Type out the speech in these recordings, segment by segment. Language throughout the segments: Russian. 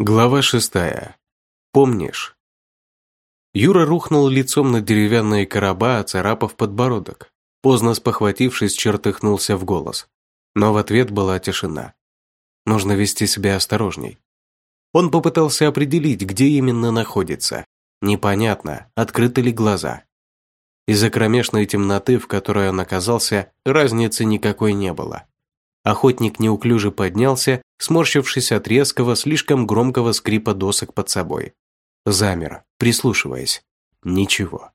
Глава шестая. Помнишь? Юра рухнул лицом на деревянные короба, оцарапав подбородок. Поздно спохватившись, чертыхнулся в голос. Но в ответ была тишина. Нужно вести себя осторожней. Он попытался определить, где именно находится. Непонятно, открыты ли глаза. Из-за кромешной темноты, в которой он оказался, разницы никакой не было. Охотник неуклюже поднялся, сморщившись от резкого, слишком громкого скрипа досок под собой. Замер, прислушиваясь. Ничего.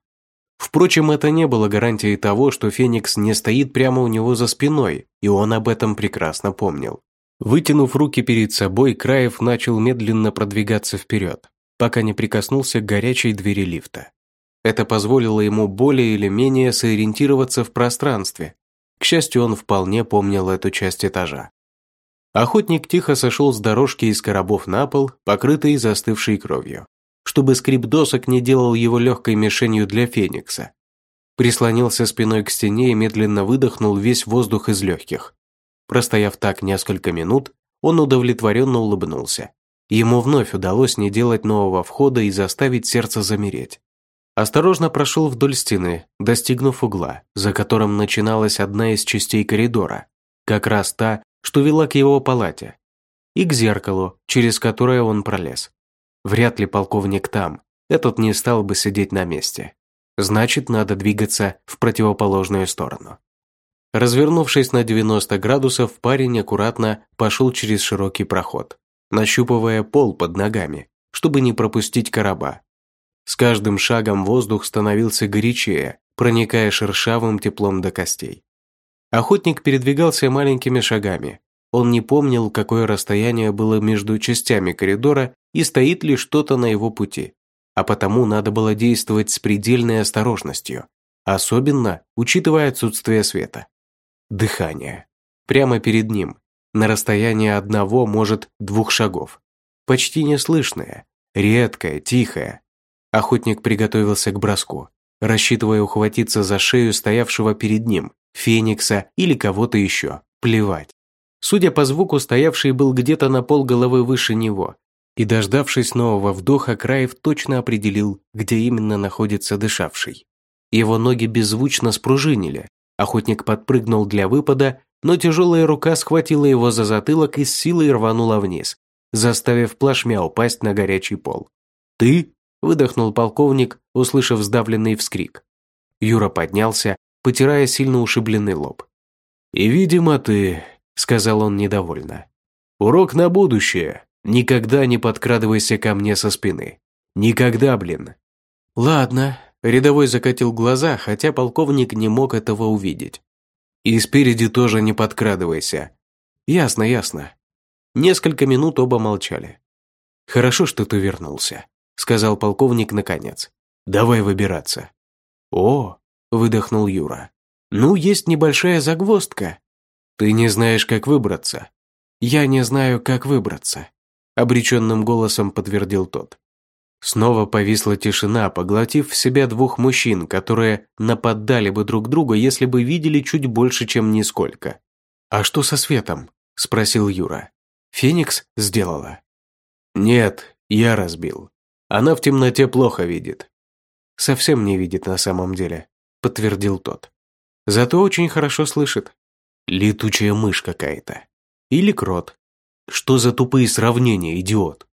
Впрочем, это не было гарантией того, что Феникс не стоит прямо у него за спиной, и он об этом прекрасно помнил. Вытянув руки перед собой, Краев начал медленно продвигаться вперед, пока не прикоснулся к горячей двери лифта. Это позволило ему более или менее сориентироваться в пространстве, к счастью, он вполне помнил эту часть этажа. Охотник тихо сошел с дорожки из коробов на пол, покрытый застывшей кровью, чтобы скрип досок не делал его легкой мишенью для феникса. Прислонился спиной к стене и медленно выдохнул весь воздух из легких. Простояв так несколько минут, он удовлетворенно улыбнулся. Ему вновь удалось не делать нового входа и заставить сердце замереть. Осторожно прошел вдоль стены, достигнув угла, за которым начиналась одна из частей коридора, как раз та, что вела к его палате, и к зеркалу, через которое он пролез. Вряд ли полковник там, этот не стал бы сидеть на месте. Значит, надо двигаться в противоположную сторону. Развернувшись на 90 градусов, парень аккуратно пошел через широкий проход, нащупывая пол под ногами, чтобы не пропустить короба. С каждым шагом воздух становился горячее, проникая шершавым теплом до костей. Охотник передвигался маленькими шагами. Он не помнил, какое расстояние было между частями коридора и стоит ли что-то на его пути. А потому надо было действовать с предельной осторожностью, особенно учитывая отсутствие света. Дыхание. Прямо перед ним, на расстоянии одного, может, двух шагов. Почти неслышное, редкое, тихое, Охотник приготовился к броску, рассчитывая ухватиться за шею стоявшего перед ним, феникса или кого-то еще. Плевать. Судя по звуку, стоявший был где-то на пол головы выше него, и, дождавшись нового вдоха, Краев точно определил, где именно находится дышавший. Его ноги беззвучно спружинили, охотник подпрыгнул для выпада, но тяжелая рука схватила его за затылок и с силой рванула вниз, заставив плашмя упасть на горячий пол. «Ты?» выдохнул полковник, услышав сдавленный вскрик. Юра поднялся, потирая сильно ушибленный лоб. «И, видимо, ты», — сказал он недовольно. «Урок на будущее. Никогда не подкрадывайся ко мне со спины. Никогда, блин». «Ладно», — рядовой закатил глаза, хотя полковник не мог этого увидеть. «И спереди тоже не подкрадывайся». «Ясно, ясно». Несколько минут оба молчали. «Хорошо, что ты вернулся», сказал полковник наконец. «Давай выбираться». «О!» – выдохнул Юра. «Ну, есть небольшая загвоздка. Ты не знаешь, как выбраться». «Я не знаю, как выбраться», – обреченным голосом подтвердил тот. Снова повисла тишина, поглотив в себя двух мужчин, которые нападали бы друг друга, если бы видели чуть больше, чем нисколько. «А что со светом?» – спросил Юра. «Феникс сделала?» «Нет, я разбил. Она в темноте плохо видит. Совсем не видит на самом деле, подтвердил тот. Зато очень хорошо слышит. Летучая мышь какая-то. Или крот. Что за тупые сравнения, идиот?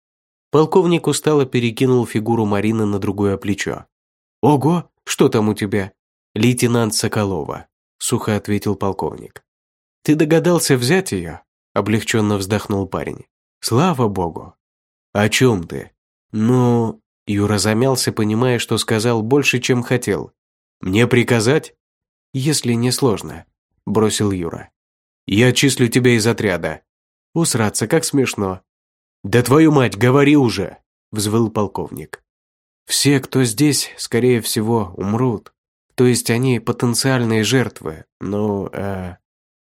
Полковник устало перекинул фигуру Марины на другое плечо. «Ого, что там у тебя?» «Лейтенант Соколова», – сухо ответил полковник. «Ты догадался взять ее?» – облегченно вздохнул парень. «Слава богу!» «О чем ты?» «Ну...» Юра замялся, понимая, что сказал больше, чем хотел. «Мне приказать?» «Если не сложно», – бросил Юра. «Я числю тебя из отряда». «Усраться, как смешно». «Да твою мать, говори уже!» – взвыл полковник. «Все, кто здесь, скорее всего, умрут. То есть они потенциальные жертвы, но... Э,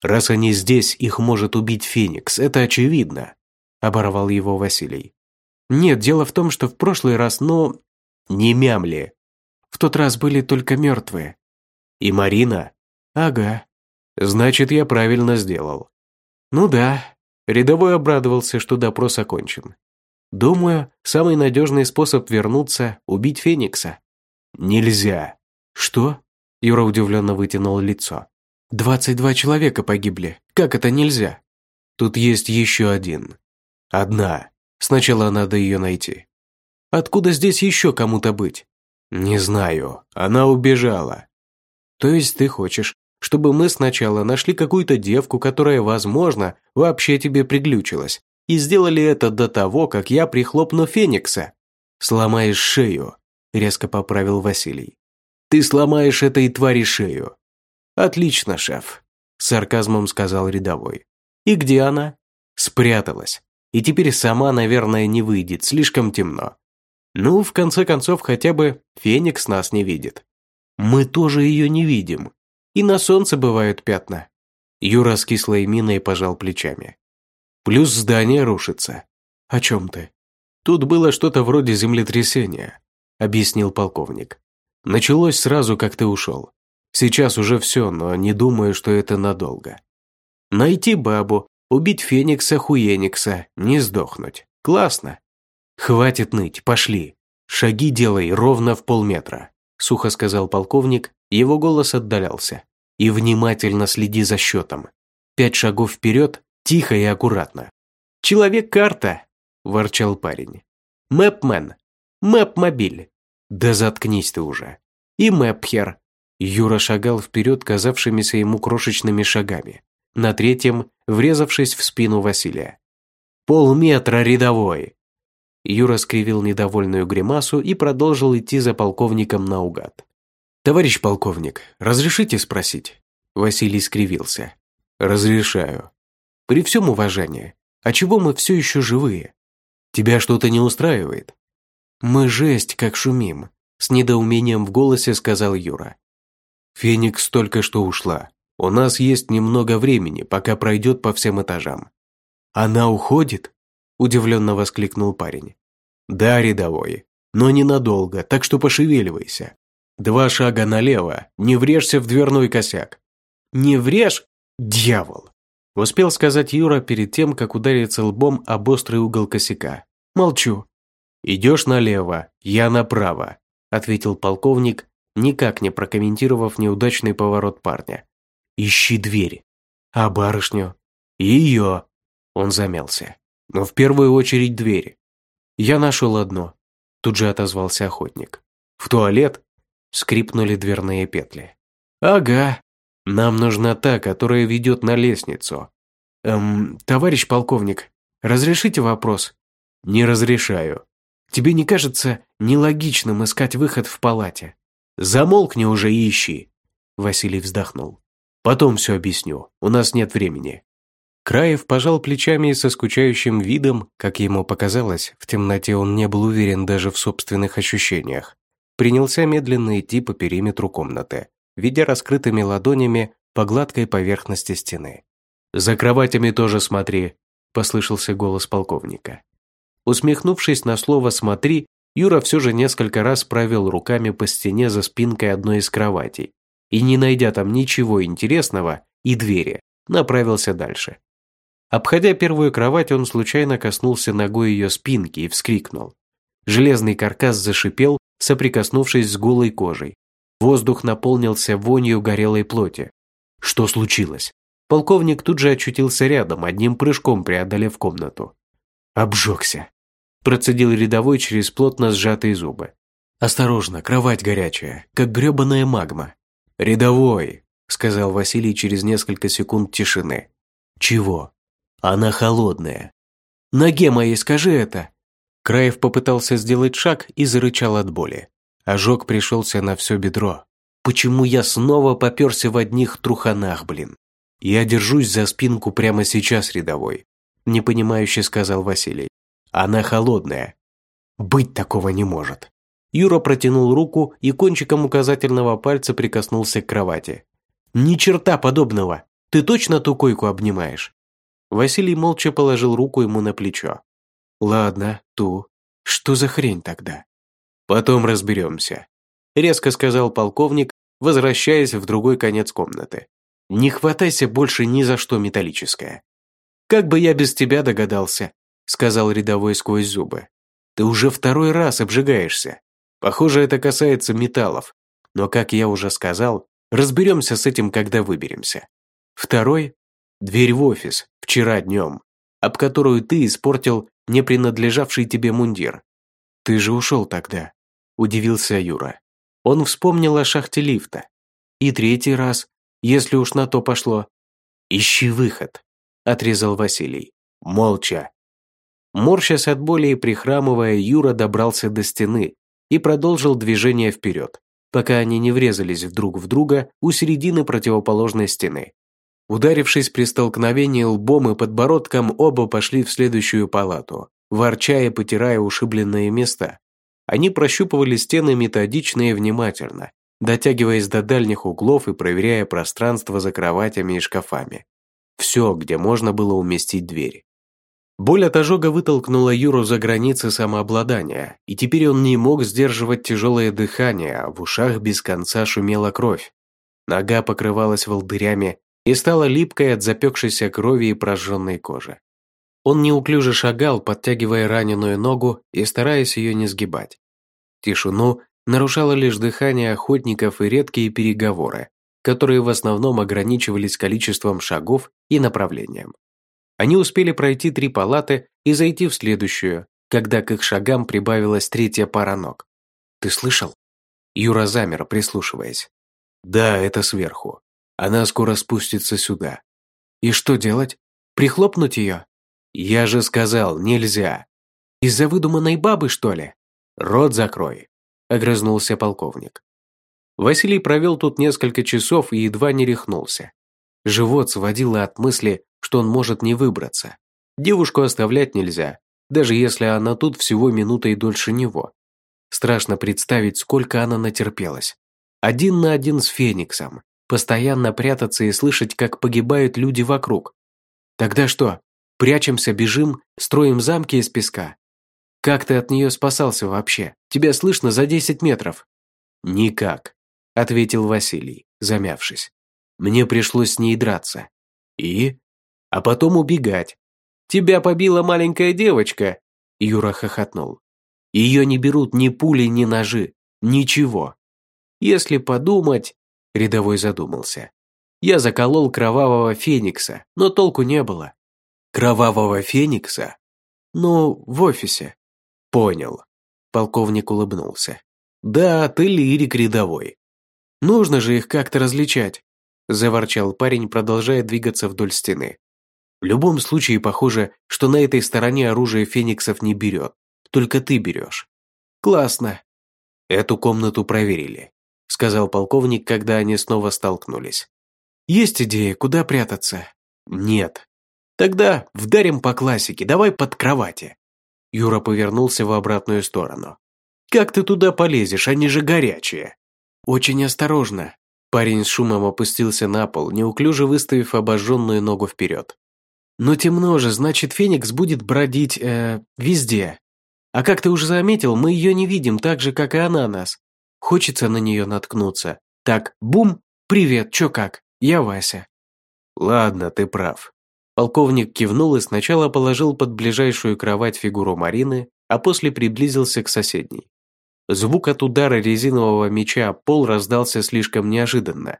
раз они здесь, их может убить Феникс, это очевидно», – оборвал его Василий. Нет, дело в том, что в прошлый раз, ну... Не мямли. В тот раз были только мертвые. И Марина? Ага. Значит, я правильно сделал. Ну да. Рядовой обрадовался, что допрос окончен. Думаю, самый надежный способ вернуться – убить Феникса. Нельзя. Что? Юра удивленно вытянул лицо. «Двадцать два человека погибли. Как это нельзя?» «Тут есть еще один. Одна. Сначала надо ее найти». «Откуда здесь еще кому-то быть?» «Не знаю. Она убежала». «То есть ты хочешь, чтобы мы сначала нашли какую-то девку, которая, возможно, вообще тебе приглючилась, и сделали это до того, как я прихлопну Феникса?» «Сломаешь шею», – резко поправил Василий. Ты сломаешь этой твари шею». «Отлично, шеф», – сарказмом сказал рядовой. «И где она?» «Спряталась. И теперь сама, наверное, не выйдет, слишком темно. Ну, в конце концов, хотя бы Феникс нас не видит. Мы тоже ее не видим. И на солнце бывают пятна». Юра с кислой миной пожал плечами. «Плюс здание рушится». «О чем ты?» «Тут было что-то вроде землетрясения», – объяснил полковник. Началось сразу, как ты ушел. Сейчас уже все, но не думаю, что это надолго. Найти бабу, убить Феникса Хуеникса, не сдохнуть. Классно. Хватит ныть, пошли. Шаги делай ровно в полметра, сухо сказал полковник, его голос отдалялся. И внимательно следи за счетом. Пять шагов вперед, тихо и аккуратно. «Человек-карта!» – ворчал парень. «Мэпмен! Мэп-мобиль! Да заткнись ты уже. И Мэпхер. Юра шагал вперед казавшимися ему крошечными шагами. На третьем, врезавшись в спину Василия. «Полметра рядовой!» Юра скривил недовольную гримасу и продолжил идти за полковником наугад. «Товарищ полковник, разрешите спросить?» Василий скривился. «Разрешаю. При всем уважении, а чего мы все еще живые? Тебя что-то не устраивает?» «Мы жесть, как шумим», – с недоумением в голосе сказал Юра. «Феникс только что ушла. У нас есть немного времени, пока пройдет по всем этажам». «Она уходит?» – удивленно воскликнул парень. «Да, рядовой, но ненадолго, так что пошевеливайся. Два шага налево, не врежься в дверной косяк». «Не врежь? Дьявол!» – успел сказать Юра перед тем, как удариться лбом об острый угол косяка. «Молчу. «Идешь налево, я направо», – ответил полковник, никак не прокомментировав неудачный поворот парня. «Ищи дверь. А барышню?» «Ее!» Он замялся. «Но в первую очередь двери». «Я нашел одно», – тут же отозвался охотник. «В туалет?» – скрипнули дверные петли. «Ага. Нам нужна та, которая ведет на лестницу». «Эм, товарищ полковник, разрешите вопрос?» «Не разрешаю», Тебе не кажется нелогичным искать выход в палате? Замолкни уже и ищи. Василий вздохнул. Потом все объясню, у нас нет времени. Краев пожал плечами и со скучающим видом, как ему показалось, в темноте он не был уверен даже в собственных ощущениях. Принялся медленно идти по периметру комнаты, ведя раскрытыми ладонями по гладкой поверхности стены. «За кроватями тоже смотри», – послышался голос полковника. Усмехнувшись на слово «смотри», Юра все же несколько раз провел руками по стене за спинкой одной из кроватей и, не найдя там ничего интересного и двери, направился дальше. Обходя первую кровать, он случайно коснулся ногой ее спинки и вскрикнул. Железный каркас зашипел, соприкоснувшись с голой кожей. Воздух наполнился вонью горелой плоти. Что случилось? Полковник тут же очутился рядом, одним прыжком преодолев комнату. Обжегся процедил рядовой через плотно сжатые зубы. «Осторожно, кровать горячая, как гребаная магма». «Рядовой», — сказал Василий через несколько секунд тишины. «Чего?» «Она холодная». «Ноге моей скажи это!» Краев попытался сделать шаг и зарычал от боли. Ожог пришелся на все бедро. «Почему я снова поперся в одних труханах, блин?» «Я держусь за спинку прямо сейчас, рядовой», – непонимающе сказал Василий. Она холодная. Быть такого не может. Юра протянул руку и кончиком указательного пальца прикоснулся к кровати. «Ни черта подобного! Ты точно ту койку обнимаешь?» Василий молча положил руку ему на плечо. «Ладно, ту. Что за хрень тогда?» «Потом разберемся», – резко сказал полковник, возвращаясь в другой конец комнаты. «Не хватайся больше ни за что металлическое. Как бы я без тебя догадался, сказал рядовой сквозь зубы. «Ты уже второй раз обжигаешься. Похоже, это касается металлов. Но, как я уже сказал, разберемся с этим, когда выберемся. Второй – дверь в офис, вчера днем, об которую ты испортил не принадлежавший тебе мундир. Ты же ушел тогда, удивился Юра. Он вспомнил о шахте лифта. И третий раз, если уж на то пошло. Ищи выход, отрезал Василий. Молча. Морщась от боли и прихрамывая, Юра добрался до стены и продолжил движение вперед, пока они не врезались друг в друга у середины противоположной стены. Ударившись при столкновении лбом и подбородком, оба пошли в следующую палату, ворча и потирая ушибленные места. Они прощупывали стены методично и внимательно, дотягиваясь до дальних углов и проверяя пространство за кроватями и шкафами. Все, где можно было уместить дверь. Боль от ожога вытолкнула Юру за границы самообладания, и теперь он не мог сдерживать тяжелое дыхание, а в ушах без конца шумела кровь. Нога покрывалась волдырями и стала липкой от запекшейся крови и прожженной кожи. Он неуклюже шагал, подтягивая раненую ногу и стараясь ее не сгибать. Тишину нарушало лишь дыхание охотников и редкие переговоры, которые в основном ограничивались количеством шагов и направлением. Они успели пройти три палаты и зайти в следующую, когда к их шагам прибавилась третья пара ног. «Ты слышал?» Юра замер, прислушиваясь. «Да, это сверху. Она скоро спустится сюда». «И что делать? Прихлопнуть ее?» «Я же сказал, нельзя». «Из-за выдуманной бабы, что ли?» «Рот закрой», — огрызнулся полковник. Василий провел тут несколько часов и едва не рехнулся. Живот сводило от мысли, что он может не выбраться. Девушку оставлять нельзя, даже если она тут всего минутой дольше него. Страшно представить, сколько она натерпелась. Один на один с Фениксом, постоянно прятаться и слышать, как погибают люди вокруг. Тогда что, прячемся, бежим, строим замки из песка? Как ты от нее спасался вообще? Тебя слышно за 10 метров. Никак, ответил Василий, замявшись. Мне пришлось с ней драться. И? а потом убегать. Тебя побила маленькая девочка, Юра хохотнул. Ее не берут ни пули, ни ножи, ничего. Если подумать, рядовой задумался. Я заколол кровавого феникса, но толку не было. Кровавого феникса? Ну, в офисе. Понял. Полковник улыбнулся. Да, ты лирик рядовой. Нужно же их как-то различать, заворчал парень, продолжая двигаться вдоль стены. В любом случае, похоже, что на этой стороне оружие фениксов не берет. Только ты берешь. Классно. Эту комнату проверили, сказал полковник, когда они снова столкнулись. Есть идея, куда прятаться? Нет. Тогда вдарим по классике, давай под кровати. Юра повернулся в обратную сторону. Как ты туда полезешь, они же горячие. Очень осторожно. Парень с шумом опустился на пол, неуклюже выставив обожженную ногу вперед. Но темно же, значит, Феникс будет бродить, э, везде. А как ты уже заметил, мы ее не видим так же, как и она нас. Хочется на нее наткнуться. Так, бум, привет, чё как? Я Вася. Ладно, ты прав. Полковник кивнул и сначала положил под ближайшую кровать фигуру Марины, а после приблизился к соседней. Звук от удара резинового меча пол раздался слишком неожиданно.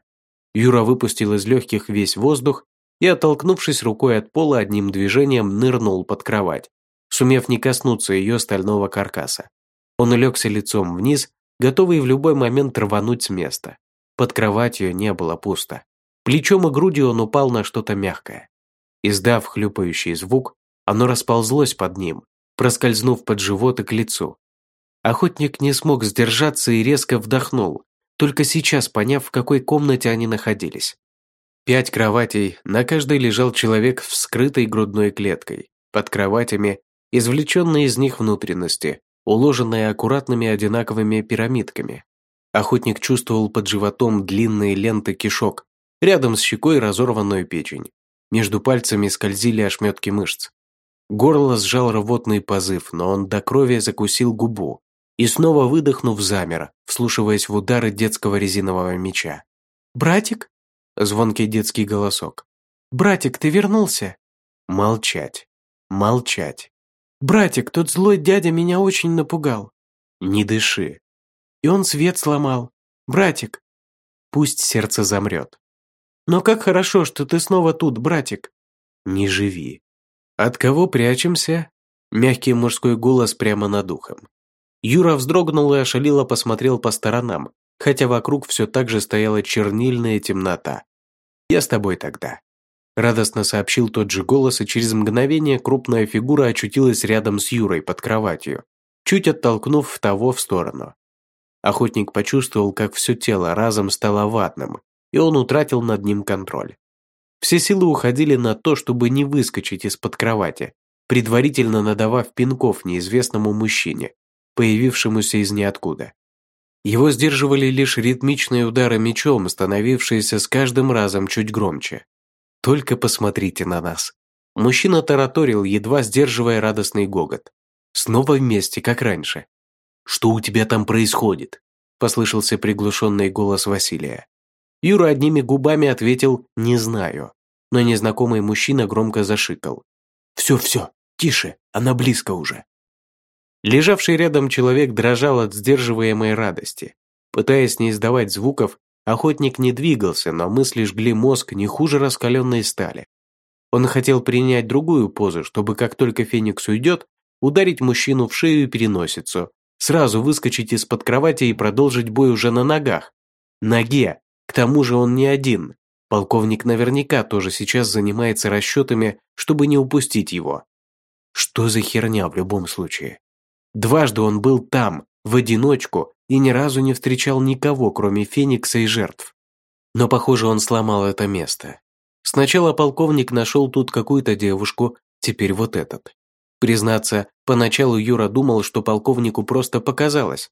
Юра выпустил из легких весь воздух и, оттолкнувшись рукой от пола, одним движением нырнул под кровать, сумев не коснуться ее стального каркаса. Он улегся лицом вниз, готовый в любой момент рвануть с места. Под кроватью не было пусто. Плечом и грудью он упал на что-то мягкое. Издав хлюпающий звук, оно расползлось под ним, проскользнув под живот и к лицу. Охотник не смог сдержаться и резко вдохнул, только сейчас поняв, в какой комнате они находились. Пять кроватей, на каждой лежал человек с вскрытой грудной клеткой. Под кроватями извлеченные из них внутренности, уложенные аккуратными одинаковыми пирамидками. Охотник чувствовал под животом длинные ленты кишок, рядом с щекой разорванную печень. Между пальцами скользили ошметки мышц. Горло сжал рвотный позыв, но он до крови закусил губу и снова выдохнув замер, вслушиваясь в удары детского резинового меча. «Братик?» Звонкий детский голосок. «Братик, ты вернулся?» Молчать. Молчать. Братик, тот злой дядя меня очень напугал. Не дыши. И он свет сломал. Братик. Пусть сердце замрет. Но как хорошо, что ты снова тут, братик. Не живи. От кого прячемся? Мягкий мужской голос прямо над ухом. Юра вздрогнул и ошалело посмотрел по сторонам, хотя вокруг все так же стояла чернильная темнота. «Я с тобой тогда», – радостно сообщил тот же голос, и через мгновение крупная фигура очутилась рядом с Юрой под кроватью, чуть оттолкнув того в сторону. Охотник почувствовал, как все тело разом стало ватным, и он утратил над ним контроль. Все силы уходили на то, чтобы не выскочить из-под кровати, предварительно надавав пинков неизвестному мужчине, появившемуся из ниоткуда. Его сдерживали лишь ритмичные удары мечом, становившиеся с каждым разом чуть громче. «Только посмотрите на нас!» Мужчина тараторил, едва сдерживая радостный гогот. «Снова вместе, как раньше». «Что у тебя там происходит?» послышался приглушенный голос Василия. Юра одними губами ответил «не знаю», но незнакомый мужчина громко зашикал. «Все, все, тише, она близко уже». Лежавший рядом человек дрожал от сдерживаемой радости. Пытаясь не издавать звуков, охотник не двигался, но мысли жгли мозг не хуже раскаленной стали. Он хотел принять другую позу, чтобы как только Феникс уйдет, ударить мужчину в шею и переносицу, сразу выскочить из-под кровати и продолжить бой уже на ногах. Ноге, к тому же он не один. Полковник наверняка тоже сейчас занимается расчетами, чтобы не упустить его. Что за херня в любом случае? Дважды он был там, в одиночку, и ни разу не встречал никого, кроме Феникса и жертв. Но, похоже, он сломал это место. Сначала полковник нашел тут какую-то девушку, теперь вот этот. Признаться, поначалу Юра думал, что полковнику просто показалось.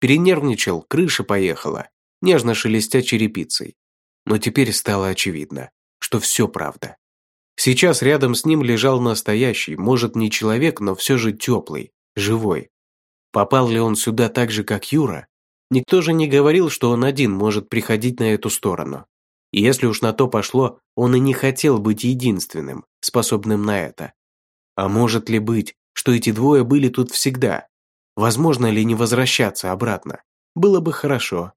Перенервничал, крыша поехала, нежно шелестя черепицей. Но теперь стало очевидно, что все правда. Сейчас рядом с ним лежал настоящий, может не человек, но все же теплый, живой. Попал ли он сюда так же, как Юра? Никто же не говорил, что он один может приходить на эту сторону. И если уж на то пошло, он и не хотел быть единственным, способным на это. А может ли быть, что эти двое были тут всегда? Возможно ли не возвращаться обратно? Было бы хорошо.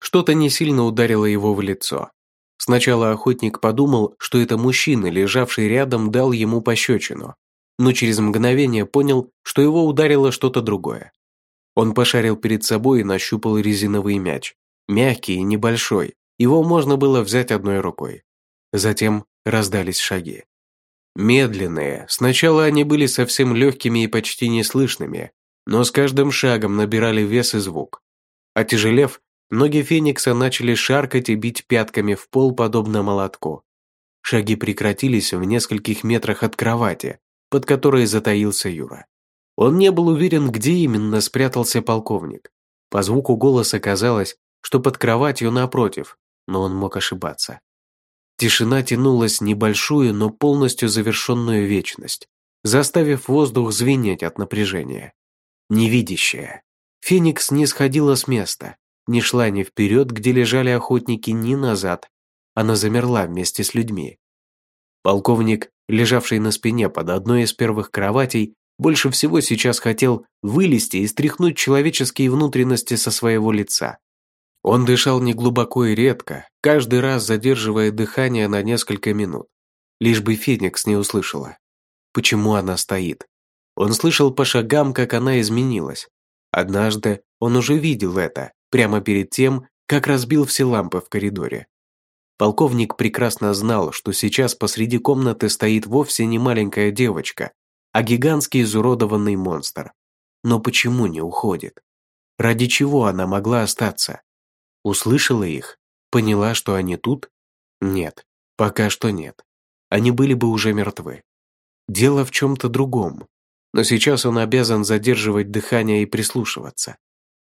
Что-то не сильно ударило его в лицо. Сначала охотник подумал, что это мужчина, лежавший рядом, дал ему пощечину, но через мгновение понял, что его ударило что-то другое. Он пошарил перед собой и нащупал резиновый мяч. Мягкий и небольшой, его можно было взять одной рукой. Затем раздались шаги. Медленные, сначала они были совсем легкими и почти неслышными, но с каждым шагом набирали вес и звук. Отяжелев, ноги Феникса начали шаркать и бить пятками в пол, подобно молотку. Шаги прекратились в нескольких метрах от кровати, под которой затаился Юра. Он не был уверен, где именно спрятался полковник. По звуку голоса казалось, что под кроватью напротив, но он мог ошибаться. Тишина тянулась небольшую, но полностью завершенную вечность, заставив воздух звенеть от напряжения. Невидящая. Феникс не сходила с места, не шла ни вперед, где лежали охотники, ни назад. Она замерла вместе с людьми. Полковник лежавший на спине под одной из первых кроватей, больше всего сейчас хотел вылезти и стряхнуть человеческие внутренности со своего лица. Он дышал неглубоко и редко, каждый раз задерживая дыхание на несколько минут. Лишь бы Феникс не услышала. Почему она стоит? Он слышал по шагам, как она изменилась. Однажды он уже видел это, прямо перед тем, как разбил все лампы в коридоре. Полковник прекрасно знал, что сейчас посреди комнаты стоит вовсе не маленькая девочка, а гигантский изуродованный монстр. Но почему не уходит? Ради чего она могла остаться? Услышала их? Поняла, что они тут? Нет, пока что нет. Они были бы уже мертвы. Дело в чем-то другом. Но сейчас он обязан задерживать дыхание и прислушиваться.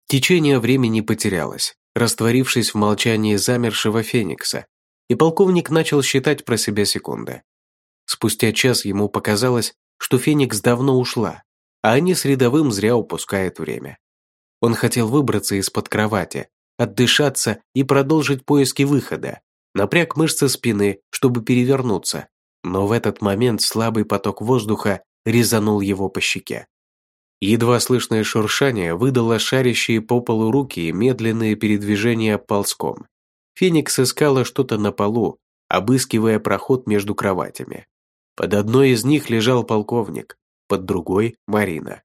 Течение времени потерялось растворившись в молчании замершего Феникса, и полковник начал считать про себя секунды. Спустя час ему показалось, что Феникс давно ушла, а они с рядовым зря упускают время. Он хотел выбраться из-под кровати, отдышаться и продолжить поиски выхода, напряг мышцы спины, чтобы перевернуться, но в этот момент слабый поток воздуха резанул его по щеке. Едва слышное шуршание выдало шарящие по полу руки и медленные передвижения ползком. Феникс искала что-то на полу, обыскивая проход между кроватями. Под одной из них лежал полковник, под другой – Марина.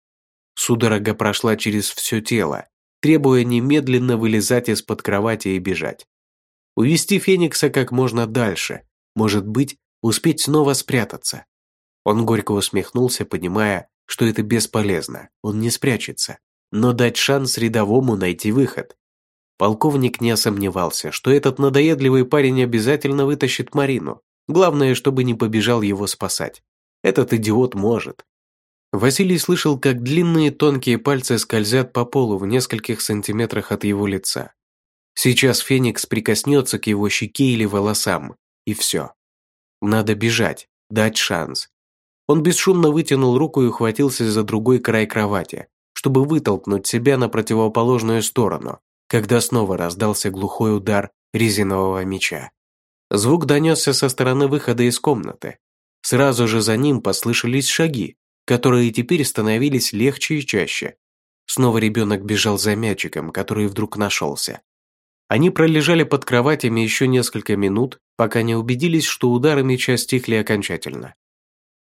Судорога прошла через все тело, требуя немедленно вылезать из-под кровати и бежать. Увести Феникса как можно дальше, может быть, успеть снова спрятаться. Он горько усмехнулся, понимая, что это бесполезно, он не спрячется, но дать шанс рядовому найти выход. Полковник не сомневался, что этот надоедливый парень обязательно вытащит Марину. Главное, чтобы не побежал его спасать. Этот идиот может. Василий слышал, как длинные тонкие пальцы скользят по полу в нескольких сантиметрах от его лица. Сейчас Феникс прикоснется к его щеке или волосам, и все. Надо бежать, дать шанс. Он бесшумно вытянул руку и ухватился за другой край кровати, чтобы вытолкнуть себя на противоположную сторону, когда снова раздался глухой удар резинового меча. Звук донесся со стороны выхода из комнаты. Сразу же за ним послышались шаги, которые теперь становились легче и чаще. Снова ребенок бежал за мячиком, который вдруг нашелся. Они пролежали под кроватями еще несколько минут, пока не убедились, что удары меча стихли окончательно.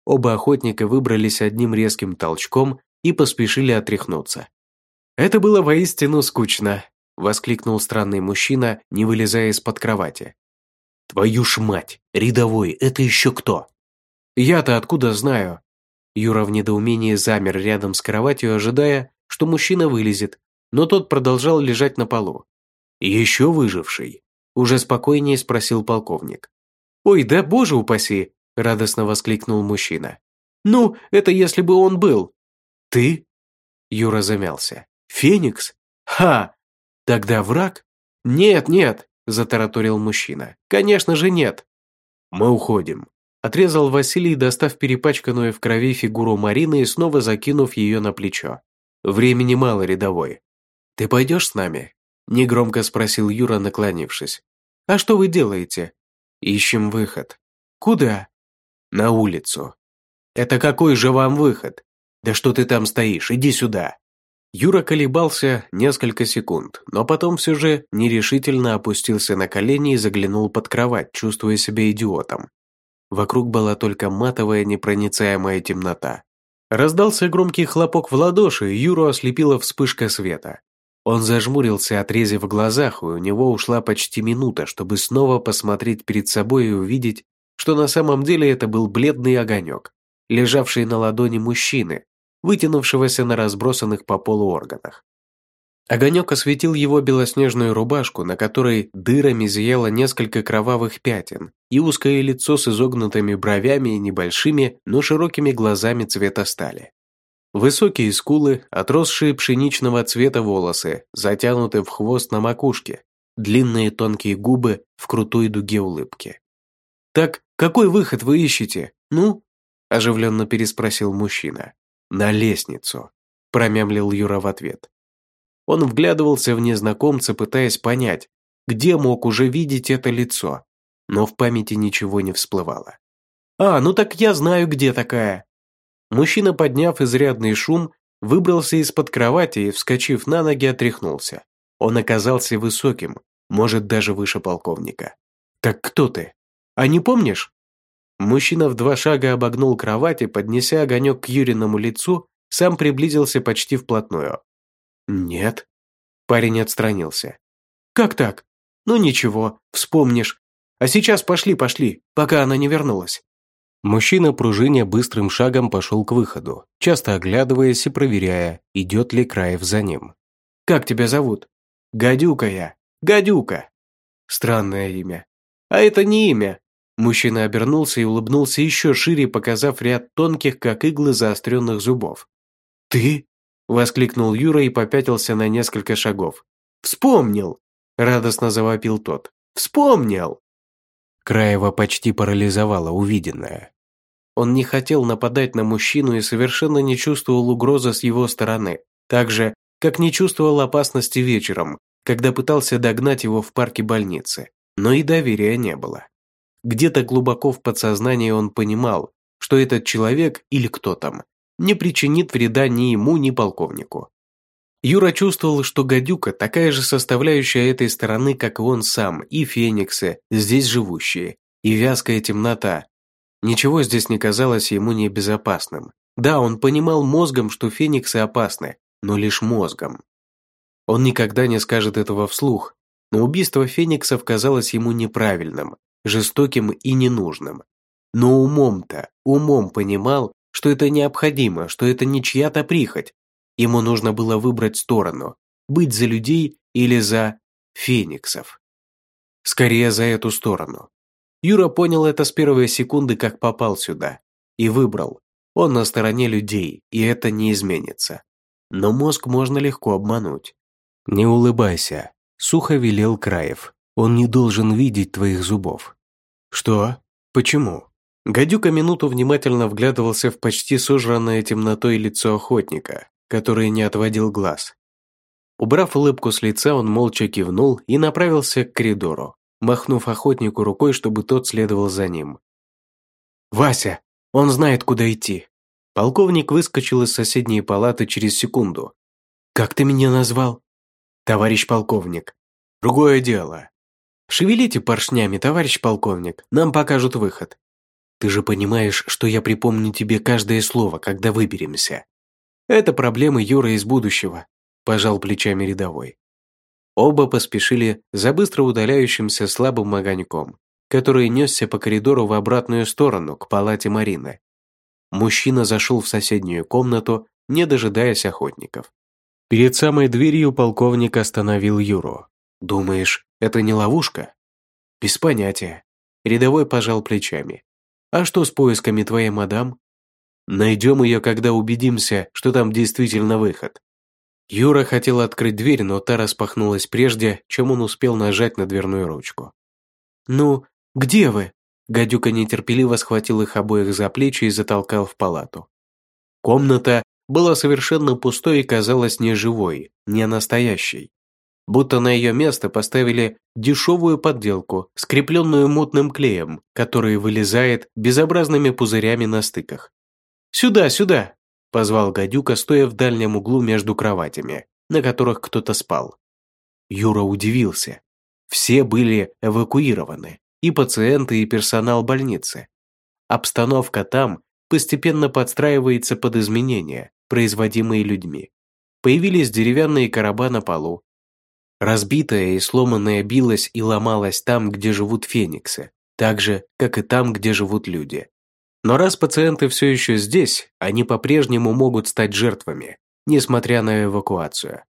Оба охотника выбрались одним резким толчком и поспешили отряхнуться. «Это было воистину скучно», – воскликнул странный мужчина, не вылезая из-под кровати. «Твою ж мать! Рядовой, это еще кто?» «Я-то откуда знаю?» Юра в недоумении замер рядом с кроватью, ожидая, что мужчина вылезет, но тот продолжал лежать на полу. «Еще выживший?» – уже спокойнее спросил полковник. «Ой, да боже упаси!» – радостно воскликнул мужчина. «Ну, это если бы он был». «Ты?» – Юра замялся. «Феникс? Ха! Тогда враг?» «Нет, нет!» – затараторил мужчина. «Конечно же нет!» «Мы уходим», – отрезал Василий, достав перепачканную в крови фигуру Марины и снова закинув ее на плечо. «Времени мало, рядовой. Ты пойдешь с нами?» Негромко спросил Юра, наклонившись. «А что вы делаете?» «Ищем выход». «Куда?» «На улицу». «Это какой же вам выход?» «Да что ты там стоишь? Иди сюда!» Юра колебался несколько секунд, но потом все же нерешительно опустился на колени и заглянул под кровать, чувствуя себя идиотом. Вокруг была только матовая непроницаемая темнота. Раздался громкий хлопок в ладоши, и Юру ослепила вспышка света. Он зажмурился, отрезав глазах, и у него ушла почти минута, чтобы снова посмотреть перед собой и увидеть, что на самом деле это был бледный огонек, лежавший на ладони мужчины, вытянувшегося на разбросанных по полу органах. Огонек осветил его белоснежную рубашку, на которой дырами зияло несколько кровавых пятен, и узкое лицо с изогнутыми бровями и небольшими, но широкими глазами цвета стали. Высокие скулы, отросшие пшеничного цвета волосы, затянуты в хвост на макушке, длинные тонкие губы в крутой дуге улыбки. «Так какой выход вы ищете? Ну?» – оживленно переспросил мужчина. «На лестницу», – промямлил Юра в ответ. Он вглядывался в незнакомца, пытаясь понять, где мог уже видеть это лицо, но в памяти ничего не всплывало. «А, ну так я знаю, где такая», Мужчина, подняв изрядный шум, выбрался из-под кровати и, вскочив на ноги, отряхнулся. Он оказался высоким, может, даже выше полковника. «Так кто ты? А не помнишь?» Мужчина в два шага обогнул кровать и, поднеся огонек к Юриному лицу, сам приблизился почти вплотную. «Нет». Парень отстранился. «Как так? Ну ничего, вспомнишь. А сейчас пошли, пошли, пока она не вернулась». Мужчина пружиня быстрым шагом пошел к выходу, часто оглядываясь и проверяя, идет ли Краев за ним. «Как тебя зовут?» «Гадюка я. Гадюка». Странное имя. «А это не имя». Мужчина обернулся и улыбнулся еще шире, показав ряд тонких, как иглы заостренных зубов. «Ты?» – воскликнул Юра и попятился на несколько шагов. «Вспомнил!» – радостно завопил тот. «Вспомнил!» Краева почти парализовала увиденное. Он не хотел нападать на мужчину и совершенно не чувствовал угрозы с его стороны, так же, как не чувствовал опасности вечером, когда пытался догнать его в парке больницы, но и доверия не было. Где-то глубоко в подсознании он понимал, что этот человек или кто там не причинит вреда ни ему, ни полковнику. Юра чувствовал, что гадюка такая же составляющая этой стороны, как и он сам, и фениксы, здесь живущие, и вязкая темнота. Ничего здесь не казалось ему небезопасным. Да, он понимал мозгом, что фениксы опасны, но лишь мозгом. Он никогда не скажет этого вслух, но убийство фениксов казалось ему неправильным, жестоким и ненужным. Но умом-то, умом понимал, что это необходимо, что это не чья-то прихоть. Ему нужно было выбрать сторону, быть за людей или за фениксов. Скорее за эту сторону. Юра понял это с первой секунды, как попал сюда. И выбрал. Он на стороне людей, и это не изменится. Но мозг можно легко обмануть. «Не улыбайся», – сухо велел Краев. «Он не должен видеть твоих зубов». «Что? Почему?» Гадюка минуту внимательно вглядывался в почти сожранное темнотой лицо охотника, который не отводил глаз. Убрав улыбку с лица, он молча кивнул и направился к коридору, махнув охотнику рукой, чтобы тот следовал за ним. «Вася! Он знает, куда идти!» Полковник выскочил из соседней палаты через секунду. «Как ты меня назвал?» «Товарищ полковник. Другое дело. Шевелите поршнями, товарищ полковник, нам покажут выход. Ты же понимаешь, что я припомню тебе каждое слово, когда выберемся. Это проблемы Юры из будущего, пожал плечами рядовой. Оба поспешили за быстро удаляющимся слабым огоньком, который несся по коридору в обратную сторону, к палате Марины. Мужчина зашел в соседнюю комнату, не дожидаясь охотников. Перед самой дверью полковник остановил Юру. «Думаешь, это не ловушка?» «Без понятия». Рядовой пожал плечами. А что с поисками твоей мадам? Найдем ее, когда убедимся, что там действительно выход. Юра хотел открыть дверь, но та распахнулась прежде, чем он успел нажать на дверную ручку. «Ну, где вы?» Гадюка нетерпеливо схватил их обоих за плечи и затолкал в палату. Комната была совершенно пустой и казалась не живой, не настоящей будто на ее место поставили дешевую подделку, скрепленную мутным клеем, который вылезает безобразными пузырями на стыках. «Сюда, сюда!» – позвал гадюка, стоя в дальнем углу между кроватями, на которых кто-то спал. Юра удивился. Все были эвакуированы, и пациенты, и персонал больницы. Обстановка там постепенно подстраивается под изменения, производимые людьми. Появились деревянные короба на полу, Разбитая и сломанная билась и ломалась там, где живут фениксы, так же, как и там, где живут люди. Но раз пациенты все еще здесь, они по-прежнему могут стать жертвами, несмотря на эвакуацию.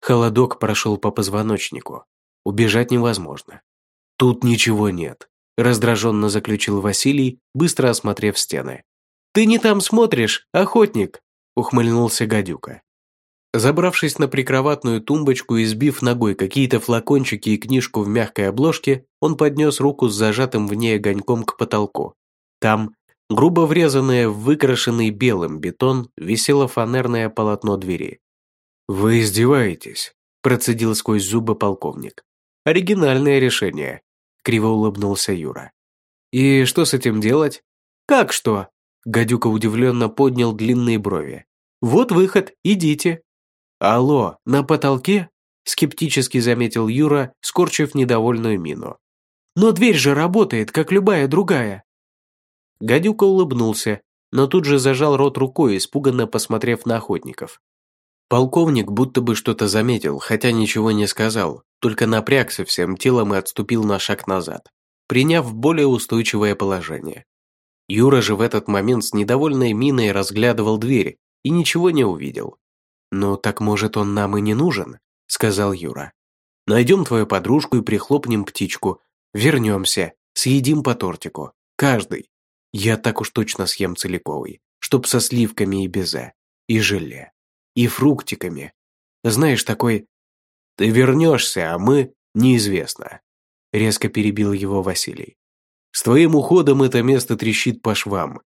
Холодок прошел по позвоночнику. Убежать невозможно. Тут ничего нет, раздраженно заключил Василий, быстро осмотрев стены. «Ты не там смотришь, охотник!» ухмыльнулся гадюка. Забравшись на прикроватную тумбочку и сбив ногой какие-то флакончики и книжку в мягкой обложке, он поднес руку с зажатым в ней огоньком к потолку. Там, грубо врезанное в выкрашенный белым бетон, висело фанерное полотно двери. «Вы издеваетесь?» – процедил сквозь зубы полковник. «Оригинальное решение», – криво улыбнулся Юра. «И что с этим делать?» «Как что?» – гадюка удивленно поднял длинные брови. «Вот выход, идите». «Алло, на потолке?» – скептически заметил Юра, скорчив недовольную мину. «Но дверь же работает, как любая другая». Гадюка улыбнулся, но тут же зажал рот рукой, испуганно посмотрев на охотников. Полковник будто бы что-то заметил, хотя ничего не сказал, только напрягся всем телом и отступил на шаг назад, приняв более устойчивое положение. Юра же в этот момент с недовольной миной разглядывал дверь и ничего не увидел. «Ну, так может, он нам и не нужен?» – сказал Юра. «Найдем твою подружку и прихлопнем птичку. Вернемся, съедим по тортику. Каждый. Я так уж точно съем целиковый, чтоб со сливками и безе, и желе, и фруктиками. Знаешь, такой... Ты вернешься, а мы неизвестно». Резко перебил его Василий. «С твоим уходом это место трещит по швам.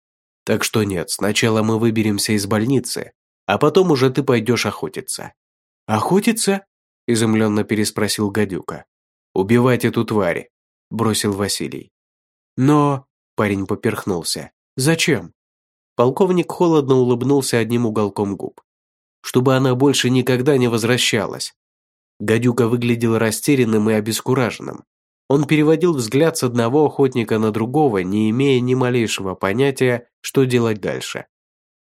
Так что нет, сначала мы выберемся из больницы, а потом уже ты пойдешь охотиться». «Охотиться?» – изумленно переспросил гадюка. «Убивать эту тварь», – бросил Василий. «Но...» – парень поперхнулся. «Зачем?» Полковник холодно улыбнулся одним уголком губ. «Чтобы она больше никогда не возвращалась». Гадюка выглядел растерянным и обескураженным. Он переводил взгляд с одного охотника на другого, не имея ни малейшего понятия, что делать дальше.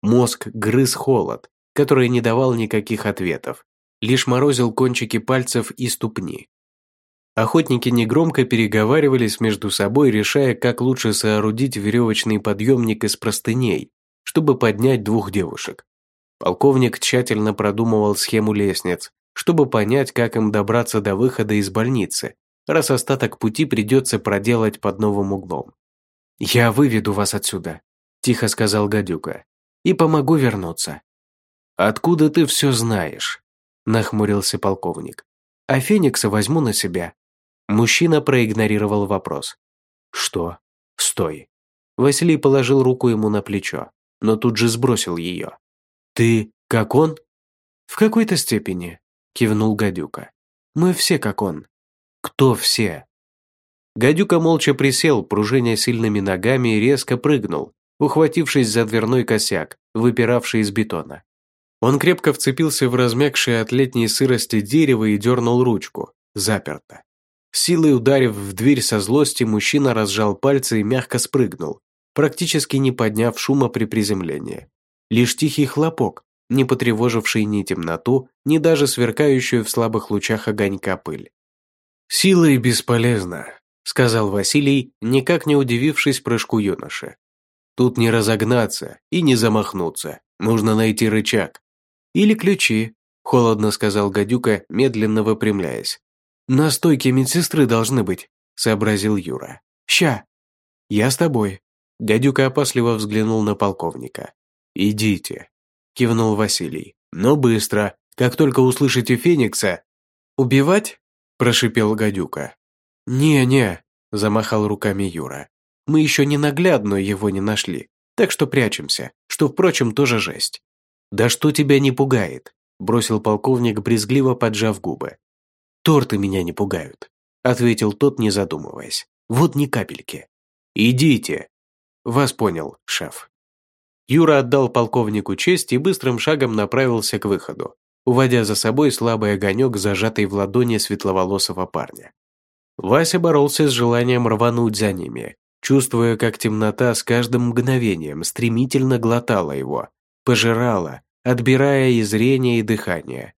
Мозг грыз холод, который не давал никаких ответов, лишь морозил кончики пальцев и ступни. Охотники негромко переговаривались между собой, решая, как лучше соорудить веревочный подъемник из простыней, чтобы поднять двух девушек. Полковник тщательно продумывал схему лестниц, чтобы понять, как им добраться до выхода из больницы, раз остаток пути придется проделать под новым углом. «Я выведу вас отсюда», – тихо сказал Гадюка, – «и помогу вернуться». «Откуда ты все знаешь?» – нахмурился полковник. «А Феникса возьму на себя». Мужчина проигнорировал вопрос. «Что? Стой». Василий положил руку ему на плечо, но тут же сбросил ее. «Ты как он?» «В какой-то степени», – кивнул Гадюка. «Мы все как он. Кто все? Гадюка молча присел, пружиня сильными ногами и резко прыгнул, ухватившись за дверной косяк, выпиравший из бетона. Он крепко вцепился в размягшее от летней сырости дерево и дернул ручку. Заперто. Силой ударив в дверь со злости, мужчина разжал пальцы и мягко спрыгнул, практически не подняв шума при приземлении. Лишь тихий хлопок, не потревоживший ни темноту, ни даже сверкающую в слабых лучах огонька пыль. «Сила и бесполезна», — сказал Василий, никак не удивившись прыжку юноши. «Тут не разогнаться и не замахнуться. Нужно найти рычаг». «Или ключи», — холодно сказал гадюка, медленно выпрямляясь. «На стойке медсестры должны быть», — сообразил Юра. «Ща». «Я с тобой». Гадюка опасливо взглянул на полковника. «Идите», — кивнул Василий. «Но быстро. Как только услышите Феникса...» «Убивать?» прошипел гадюка. «Не-не», – замахал руками Юра. «Мы еще не наглядно его не нашли, так что прячемся, что, впрочем, тоже жесть». «Да что тебя не пугает?» – бросил полковник, брезгливо поджав губы. «Торты меня не пугают», – ответил тот, не задумываясь. «Вот ни капельки». «Идите». «Вас понял, шеф». Юра отдал полковнику честь и быстрым шагом направился к выходу уводя за собой слабый огонек, зажатый в ладони светловолосого парня. Вася боролся с желанием рвануть за ними, чувствуя, как темнота с каждым мгновением стремительно глотала его, пожирала, отбирая и зрение, и дыхание.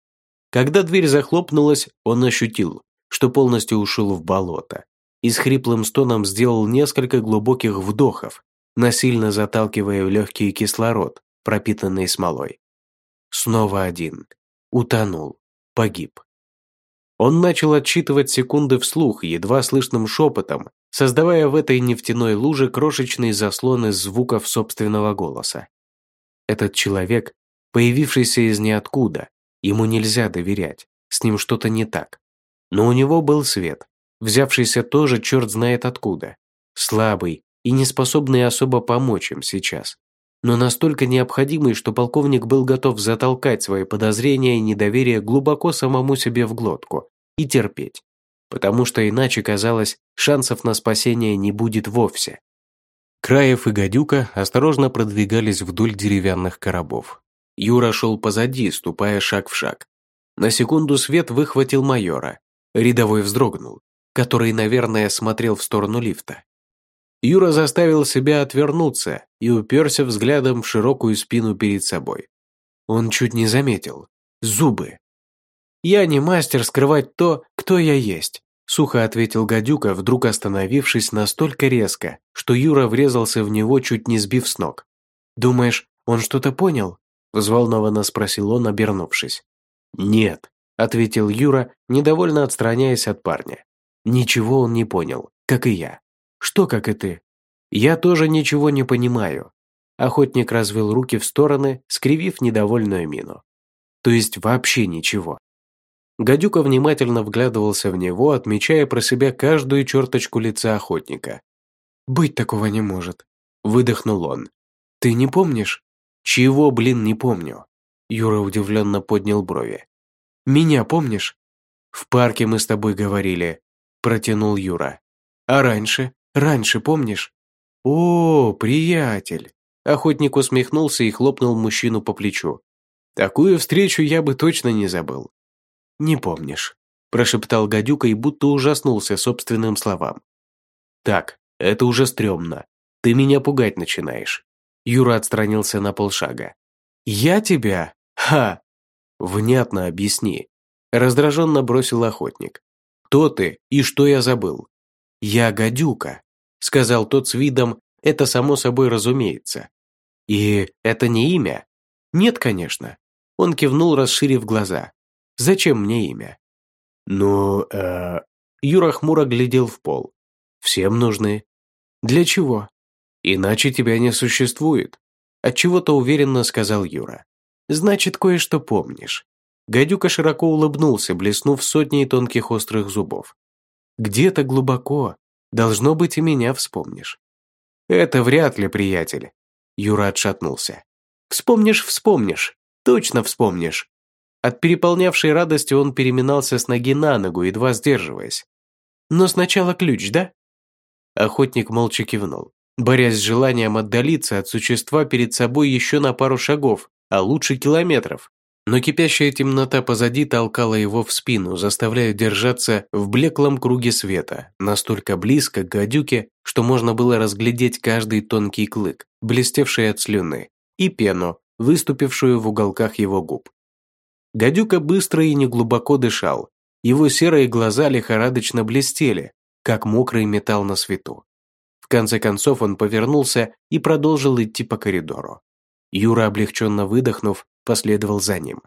Когда дверь захлопнулась, он ощутил, что полностью ушел в болото, и с хриплым стоном сделал несколько глубоких вдохов, насильно заталкивая в легкий кислород, пропитанный смолой. Снова один, утонул, погиб. Он начал отсчитывать секунды вслух, едва слышным шепотом, создавая в этой нефтяной луже крошечные заслоны звуков собственного голоса. Этот человек, появившийся из ниоткуда, ему нельзя доверять, с ним что-то не так. Но у него был свет, взявшийся тоже черт знает откуда, слабый и не способный особо помочь им сейчас но настолько необходимый, что полковник был готов затолкать свои подозрения и недоверие глубоко самому себе в глотку и терпеть, потому что иначе, казалось, шансов на спасение не будет вовсе. Краев и Гадюка осторожно продвигались вдоль деревянных коробов. Юра шел позади, ступая шаг в шаг. На секунду свет выхватил майора. Рядовой вздрогнул, который, наверное, смотрел в сторону лифта. Юра заставил себя отвернуться и уперся взглядом в широкую спину перед собой. Он чуть не заметил. Зубы. «Я не мастер скрывать то, кто я есть», сухо ответил гадюка, вдруг остановившись настолько резко, что Юра врезался в него, чуть не сбив с ног. «Думаешь, он что-то понял?» взволнованно спросил он, обернувшись. «Нет», – ответил Юра, недовольно отстраняясь от парня. «Ничего он не понял, как и я». «Что, как и ты?» «Я тоже ничего не понимаю». Охотник развел руки в стороны, скривив недовольную мину. «То есть вообще ничего». Гадюка внимательно вглядывался в него, отмечая про себя каждую черточку лица охотника. «Быть такого не может», – выдохнул он. «Ты не помнишь?» «Чего, блин, не помню?» Юра удивленно поднял брови. «Меня помнишь?» «В парке мы с тобой говорили», – протянул Юра. «А раньше?» Раньше, помнишь? О, приятель. Охотник усмехнулся и хлопнул мужчину по плечу. Такую встречу я бы точно не забыл. Не помнишь, прошептал гадюка и будто ужаснулся собственным словам. Так, это уже стрёмно. Ты меня пугать начинаешь. Юра отстранился на полшага. Я тебя? Ха! Внятно объясни. Раздраженно бросил охотник. Кто ты и что я забыл? Я гадюка, сказал тот с видом, это само собой разумеется. И это не имя? Нет, конечно. Он кивнул, расширив глаза. Зачем мне имя? Ну, э... Юра хмуро глядел в пол. Всем нужны. Для чего? Иначе тебя не существует. Отчего-то уверенно сказал Юра. Значит, кое-что помнишь. Гадюка широко улыбнулся, блеснув сотней тонких острых зубов. Где-то глубоко, должно быть, и меня вспомнишь. Это вряд ли, приятель. Юра отшатнулся. Вспомнишь, вспомнишь. Точно вспомнишь. От переполнявшей радости он переминался с ноги на ногу, едва сдерживаясь. Но сначала ключ, да? Охотник молча кивнул, борясь с желанием отдалиться от существа перед собой еще на пару шагов, а лучше километров. Но кипящая темнота позади толкала его в спину, заставляя держаться в блеклом круге света, настолько близко к гадюке, что можно было разглядеть каждый тонкий клык, блестевший от слюны, и пену, выступившую в уголках его губ. Гадюка быстро и неглубоко дышал, его серые глаза лихорадочно блестели, как мокрый металл на свету. В конце концов он повернулся и продолжил идти по коридору. Юра, облегченно выдохнув, последовал за ним.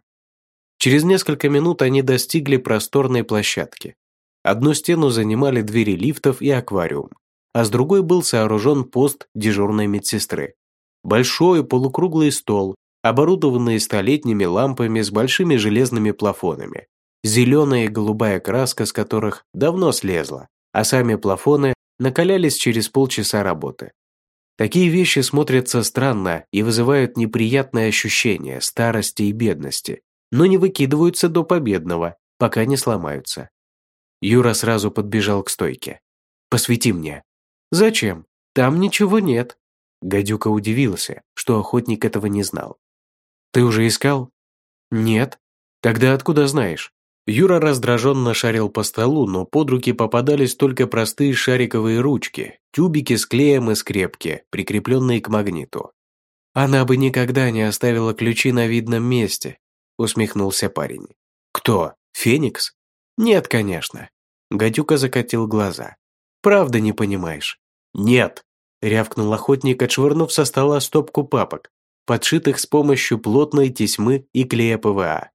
Через несколько минут они достигли просторной площадки. Одну стену занимали двери лифтов и аквариум, а с другой был сооружен пост дежурной медсестры. Большой полукруглый стол, оборудованный столетними лампами с большими железными плафонами, зеленая и голубая краска с которых давно слезла, а сами плафоны накалялись через полчаса работы. Такие вещи смотрятся странно и вызывают неприятное ощущение старости и бедности, но не выкидываются до победного, пока не сломаются. Юра сразу подбежал к стойке. «Посвети мне». «Зачем? Там ничего нет». Гадюка удивился, что охотник этого не знал. «Ты уже искал?» «Нет». «Тогда откуда знаешь?» Юра раздраженно шарил по столу, но под руки попадались только простые шариковые ручки, тюбики с клеем и скрепки, прикрепленные к магниту. «Она бы никогда не оставила ключи на видном месте», усмехнулся парень. «Кто? Феникс?» «Нет, конечно». Гадюка закатил глаза. «Правда не понимаешь?» «Нет», рявкнул охотник, отшвырнув со стола стопку папок, подшитых с помощью плотной тесьмы и клея ПВА.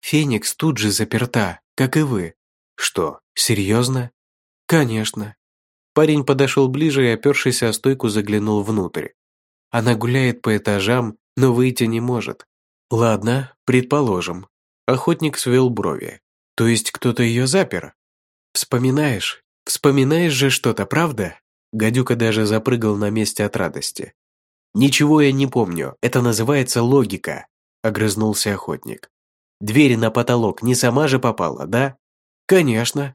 Феникс тут же заперта, как и вы. Что, серьезно? Конечно. Парень подошел ближе и, опершись о стойку, заглянул внутрь. Она гуляет по этажам, но выйти не может. Ладно, предположим. Охотник свел брови. То есть кто-то ее запер? Вспоминаешь? Вспоминаешь же что-то, правда? Гадюка даже запрыгал на месте от радости. «Ничего я не помню, это называется логика», – огрызнулся охотник. Дверь на потолок не сама же попала, да? Конечно.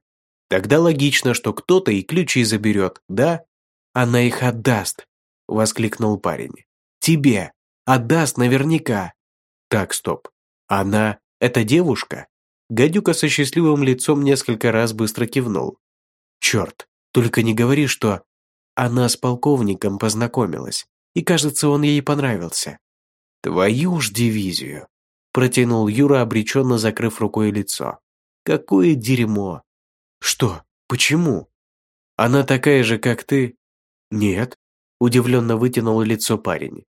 Тогда логично, что кто-то и ключи заберет, да? Она их отдаст, воскликнул парень. Тебе. Отдаст наверняка. Так, стоп. Она – это девушка? Гадюка со счастливым лицом несколько раз быстро кивнул. Черт, только не говори, что... Она с полковником познакомилась, и, кажется, он ей понравился. Твою ж дивизию. Протянул Юра, обреченно закрыв рукой лицо. Какое дерьмо! Что? Почему? Она такая же, как ты? Нет. Удивленно вытянул лицо парень.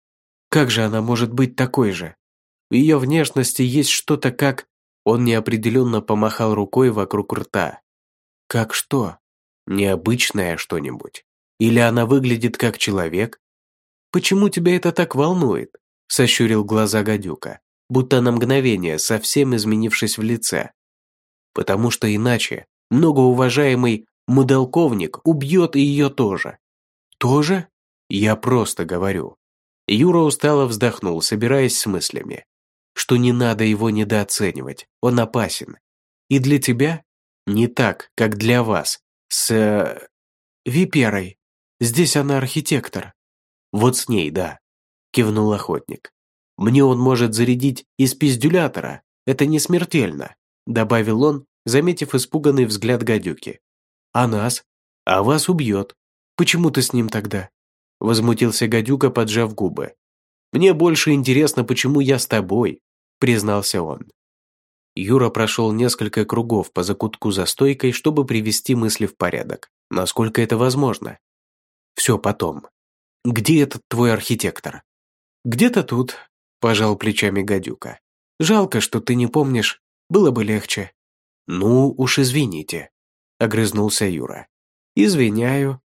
Как же она может быть такой же? В ее внешности есть что-то как... Он неопределенно помахал рукой вокруг рта. Как что? Необычное что-нибудь? Или она выглядит как человек? Почему тебя это так волнует? Сощурил глаза гадюка будто на мгновение, совсем изменившись в лице. Потому что иначе многоуважаемый мудалковник убьет и ее тоже. Тоже? Я просто говорю. Юра устало вздохнул, собираясь с мыслями. Что не надо его недооценивать, он опасен. И для тебя? Не так, как для вас. С... Э, Виперой. Здесь она архитектор. Вот с ней, да. кивнул охотник. «Мне он может зарядить из пиздюлятора. Это не смертельно», добавил он, заметив испуганный взгляд гадюки. «А нас? А вас убьет. Почему ты с ним тогда?» Возмутился гадюка, поджав губы. «Мне больше интересно, почему я с тобой», признался он. Юра прошел несколько кругов по закутку за стойкой, чтобы привести мысли в порядок, насколько это возможно. Все потом. Где этот твой архитектор? Где-то тут, пожал плечами гадюка. Жалко, что ты не помнишь, было бы легче. Ну, уж извините, огрызнулся Юра. Извиняю.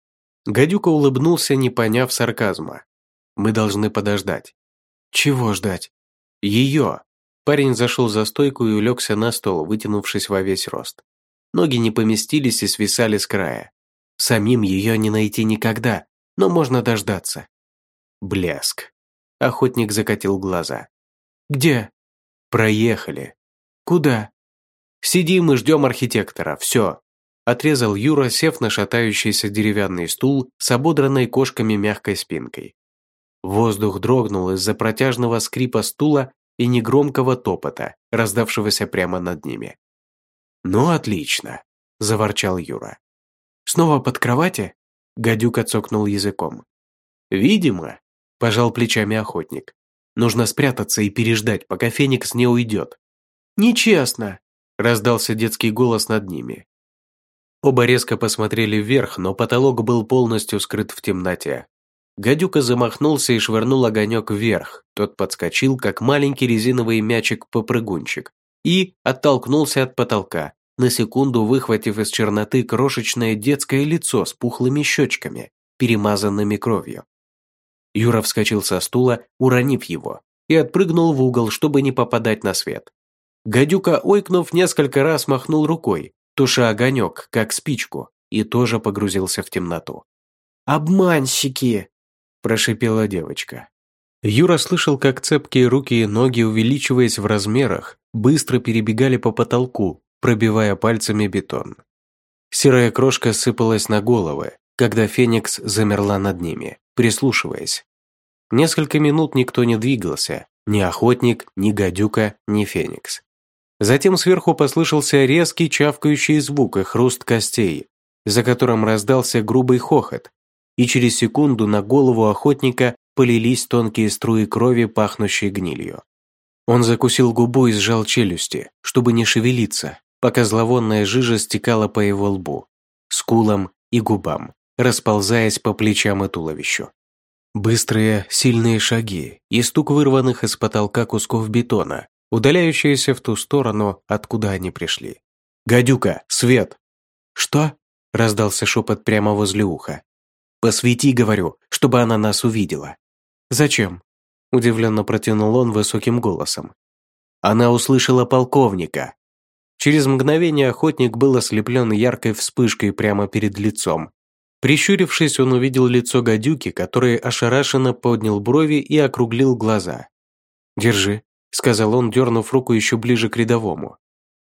Гадюка улыбнулся, не поняв сарказма. Мы должны подождать. Чего ждать? Ее. Парень зашел за стойку и улегся на стол, вытянувшись во весь рост. Ноги не поместились и свисали с края. Самим ее не найти никогда, но можно дождаться. Блеск. Охотник закатил глаза. «Где?» «Проехали». «Куда?» «Сидим и ждем архитектора, все». Отрезал Юра, сев на шатающийся деревянный стул с ободранной кошками мягкой спинкой. Воздух дрогнул из-за протяжного скрипа стула и негромкого топота, раздавшегося прямо над ними. «Ну, отлично», – заворчал Юра. «Снова под кровати?» – гадюка цокнул языком. «Видимо», – пожал плечами охотник. «Нужно спрятаться и переждать, пока Феникс не уйдет». «Нечестно», – раздался детский голос над ними. Оба резко посмотрели вверх, но потолок был полностью скрыт в темноте. Гадюка замахнулся и швырнул огонек вверх. Тот подскочил, как маленький резиновый мячик-попрыгунчик, и оттолкнулся от потолка, на секунду выхватив из черноты крошечное детское лицо с пухлыми щечками, перемазанными кровью. Юра вскочил со стула, уронив его, и отпрыгнул в угол, чтобы не попадать на свет. Гадюка, ойкнув, несколько раз махнул рукой, туша огонек, как спичку, и тоже погрузился в темноту. «Обманщики!» прошипела девочка. Юра слышал, как цепкие руки и ноги, увеличиваясь в размерах, быстро перебегали по потолку, пробивая пальцами бетон. Серая крошка сыпалась на головы, когда Феникс замерла над ними, прислушиваясь. Несколько минут никто не двигался, ни охотник, ни гадюка, ни Феникс. Затем сверху послышался резкий чавкающий звук и хруст костей, за которым раздался грубый хохот, и через секунду на голову охотника полились тонкие струи крови, пахнущие гнилью. Он закусил губу и сжал челюсти, чтобы не шевелиться, пока зловонная жижа стекала по его лбу, скулам и губам, расползаясь по плечам и туловищу. Быстрые, сильные шаги и стук вырванных из потолка кусков бетона, удаляющиеся в ту сторону, откуда они пришли. «Гадюка, свет!» «Что?» – раздался шепот прямо возле уха. «Посвети, говорю, чтобы она нас увидела». «Зачем?» – удивленно протянул он высоким голосом. Она услышала полковника. Через мгновение охотник был ослеплен яркой вспышкой прямо перед лицом. Прищурившись, он увидел лицо гадюки, который ошарашенно поднял брови и округлил глаза. «Держи», – сказал он, дернув руку еще ближе к рядовому.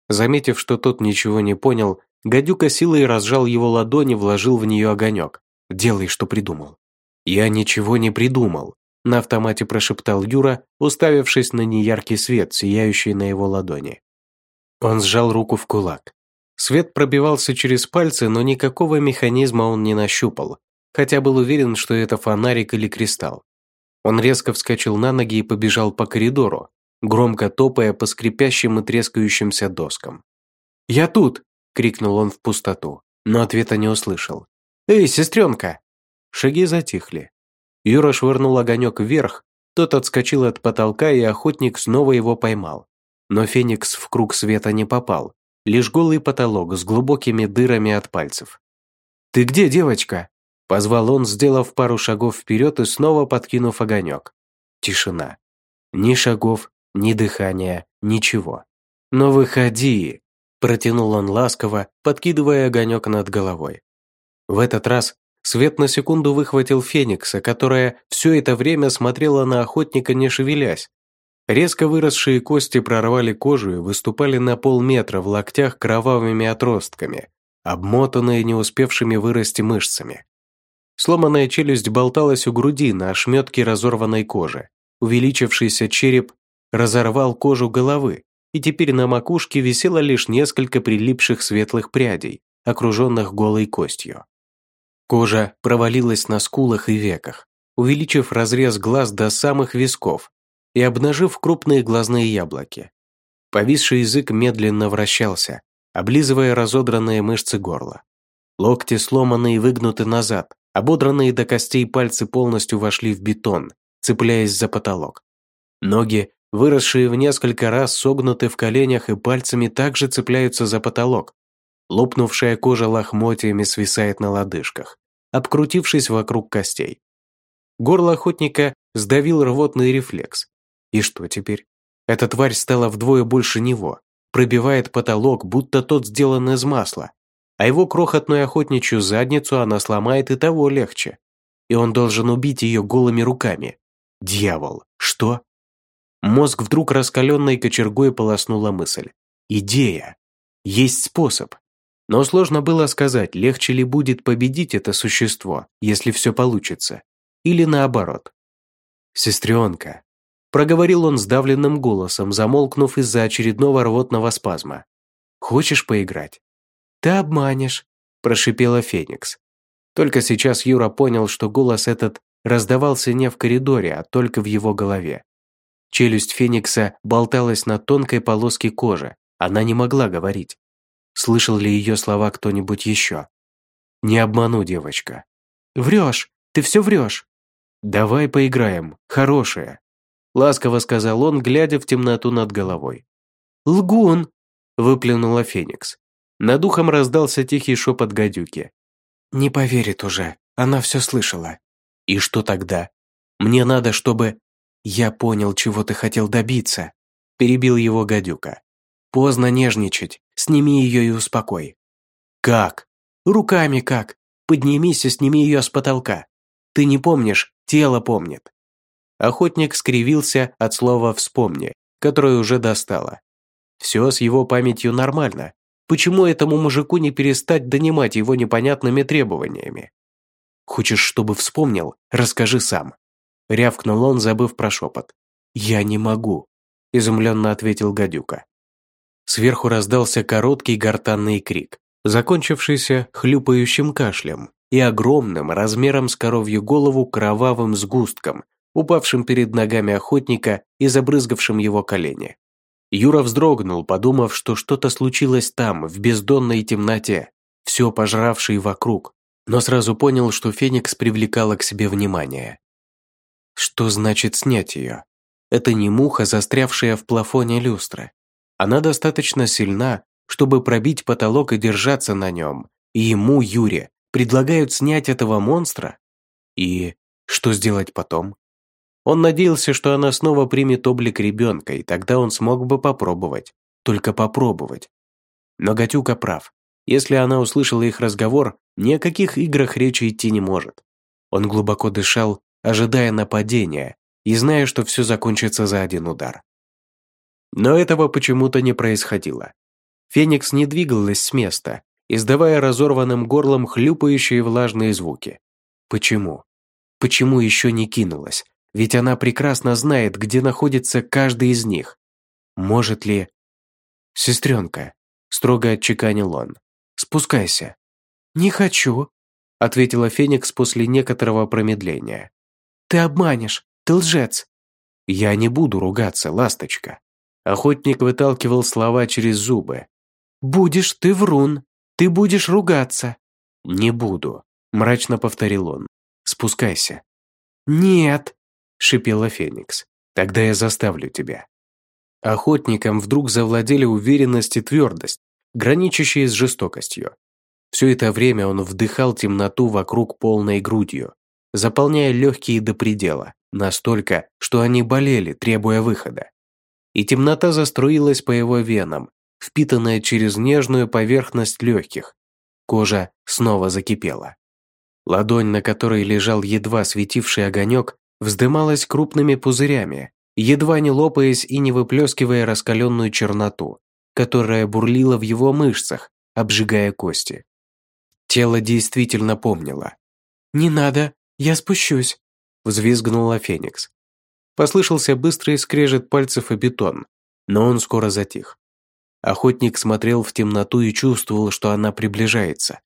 Заметив, что тот ничего не понял, гадюка силой разжал его ладони, вложил в нее огонек. Делай, что придумал». «Я ничего не придумал», – на автомате прошептал Юра, уставившись на неяркий свет, сияющий на его ладони. Он сжал руку в кулак. Свет пробивался через пальцы, но никакого механизма он не нащупал, хотя был уверен, что это фонарик или кристалл. Он резко вскочил на ноги и побежал по коридору, громко топая по скрипящим и трескающимся доскам. «Я тут!» – крикнул он в пустоту, но ответа не услышал. «Эй, сестренка!» Шаги затихли. Юра швырнул огонек вверх, тот отскочил от потолка, и охотник снова его поймал. Но Феникс в круг света не попал, лишь голый потолок с глубокими дырами от пальцев. «Ты где, девочка?» – позвал он, сделав пару шагов вперед и снова подкинув огонек. Тишина. Ни шагов, ни дыхания, ничего. «Но выходи!» – протянул он ласково, подкидывая огонек над головой. В этот раз свет на секунду выхватил Феникса, которая все это время смотрела на охотника, не шевелясь. Резко выросшие кости прорвали кожу и выступали на полметра в локтях кровавыми отростками, обмотанные не успевшими вырасти мышцами. Сломанная челюсть болталась у груди на ошметке разорванной кожи. увеличившийся череп разорвал кожу головы, и теперь на макушке висело лишь несколько прилипших светлых прядей, окруженных голой костью. Кожа провалилась на скулах и веках, увеличив разрез глаз до самых висков и обнажив крупные глазные яблоки. Повисший язык медленно вращался, облизывая разодранные мышцы горла. Локти сломаны и выгнуты назад, ободранные до костей пальцы полностью вошли в бетон, цепляясь за потолок. Ноги, выросшие в несколько раз, согнуты в коленях и пальцами также цепляются за потолок. Лопнувшая кожа лохмотьями свисает на лодыжках, обкрутившись вокруг костей. Горло охотника сдавил рвотный рефлекс. И что теперь? Эта тварь стала вдвое больше него, пробивает потолок, будто тот сделан из масла, а его крохотную охотничью задницу она сломает и того легче. И он должен убить ее голыми руками. Дьявол, что? Мозг вдруг раскаленной кочергой полоснула мысль. Идея. Есть способ. Но сложно было сказать, легче ли будет победить это существо, если все получится. Или наоборот. «Сестренка», – проговорил он сдавленным голосом, замолкнув из-за очередного рвотного спазма. «Хочешь поиграть?» «Ты обманешь», – прошипела Феникс. Только сейчас Юра понял, что голос этот раздавался не в коридоре, а только в его голове. Челюсть Феникса болталась на тонкой полоске кожи, она не могла говорить. Слышал ли ее слова кто-нибудь еще? «Не обману, девочка». «Врешь, ты все врешь». «Давай поиграем, хорошая», – ласково сказал он, глядя в темноту над головой. «Лгун!» – выплюнула Феникс. Над ухом раздался тихий шепот гадюки. «Не поверит уже, она все слышала». «И что тогда? Мне надо, чтобы...» «Я понял, чего ты хотел добиться», – перебил его гадюка. «Поздно нежничать, сними ее и успокой». «Как?» «Руками как? Поднимись и сними ее с потолка. Ты не помнишь, тело помнит». Охотник скривился от слова «вспомни», которое уже достало. Все с его памятью нормально. Почему этому мужику не перестать донимать его непонятными требованиями? Хочешь, чтобы вспомнил? Расскажи сам. Рявкнул он, забыв про шепот. «Я не могу», – изумленно ответил гадюка. Сверху раздался короткий гортанный крик, закончившийся хлюпающим кашлем и огромным, размером с коровью голову, кровавым сгустком, упавшим перед ногами охотника и забрызгавшим его колени. Юра вздрогнул, подумав, что что-то случилось там, в бездонной темноте, все пожравший вокруг, но сразу понял, что Феникс привлекала к себе внимание. Что значит снять ее? Это не муха, застрявшая в плафоне люстры. Она достаточно сильна, чтобы пробить потолок и держаться на нем, и ему, Юре, предлагают снять этого монстра? И что сделать потом? Он надеялся, что она снова примет облик ребенка, и тогда он смог бы попробовать. Только попробовать. Но Гатюка прав. Если она услышала их разговор, ни о каких играх речи идти не может. Он глубоко дышал, ожидая нападения, и зная, что все закончится за один удар. Но этого почему-то не происходило. Феникс не двигалась с места, издавая разорванным горлом хлюпающие влажные звуки. Почему? Почему еще не кинулась? Ведь она прекрасно знает, где находится каждый из них. Может ли... «Сестренка», — строго отчеканил он, — «спускайся». «Не хочу», — ответила Феникс после некоторого промедления. «Ты обманешь, ты лжец». «Я не буду ругаться, ласточка». Охотник выталкивал слова через зубы, «Будешь ты врун, ты будешь ругаться». «Не буду», – мрачно повторил он. «Спускайся». «Нет», – шипела Феникс. «Тогда я заставлю тебя». Охотникам вдруг завладели уверенность и твердость, граничащие с жестокостью. Все это время он вдыхал темноту вокруг полной грудью, заполняя легкие до предела, настолько, что они болели, требуя выхода. И темнота заструилась по его венам, впитанная через нежную поверхность легких. Кожа снова закипела. Ладонь, на которой лежал едва светивший огонек, вздымалась крупными пузырями, едва не лопаясь и не выплескивая раскаленную черноту, которая бурлила в его мышцах, обжигая кости. Тело действительно помнило. «Не надо, я спущусь», – взвизгнула Феникс. Послышался быстрый скрежет пальцев о бетон, но он скоро затих. Охотник смотрел в темноту и чувствовал, что она приближается.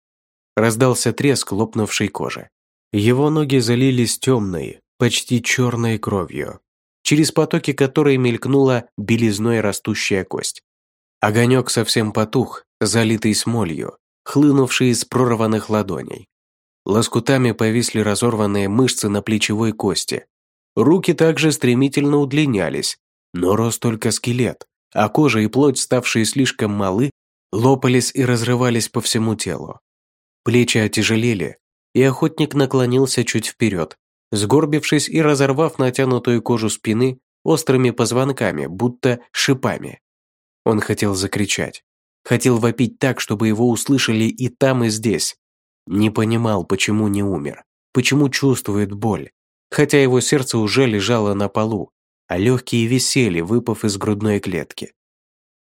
Раздался треск лопнувшей кожи. Его ноги залились темной, почти черной кровью, через потоки которой мелькнула белизной растущая кость. Огонек совсем потух, залитый смолью, хлынувший из прорванных ладоней. Лоскутами повисли разорванные мышцы на плечевой кости. Руки также стремительно удлинялись, но рос только скелет, а кожа и плоть, ставшие слишком малы, лопались и разрывались по всему телу. Плечи отяжелели, и охотник наклонился чуть вперед, сгорбившись и разорвав натянутую кожу спины острыми позвонками, будто шипами. Он хотел закричать. Хотел вопить так, чтобы его услышали и там, и здесь. Не понимал, почему не умер, почему чувствует боль, хотя его сердце уже лежало на полу, а легкие висели, выпав из грудной клетки.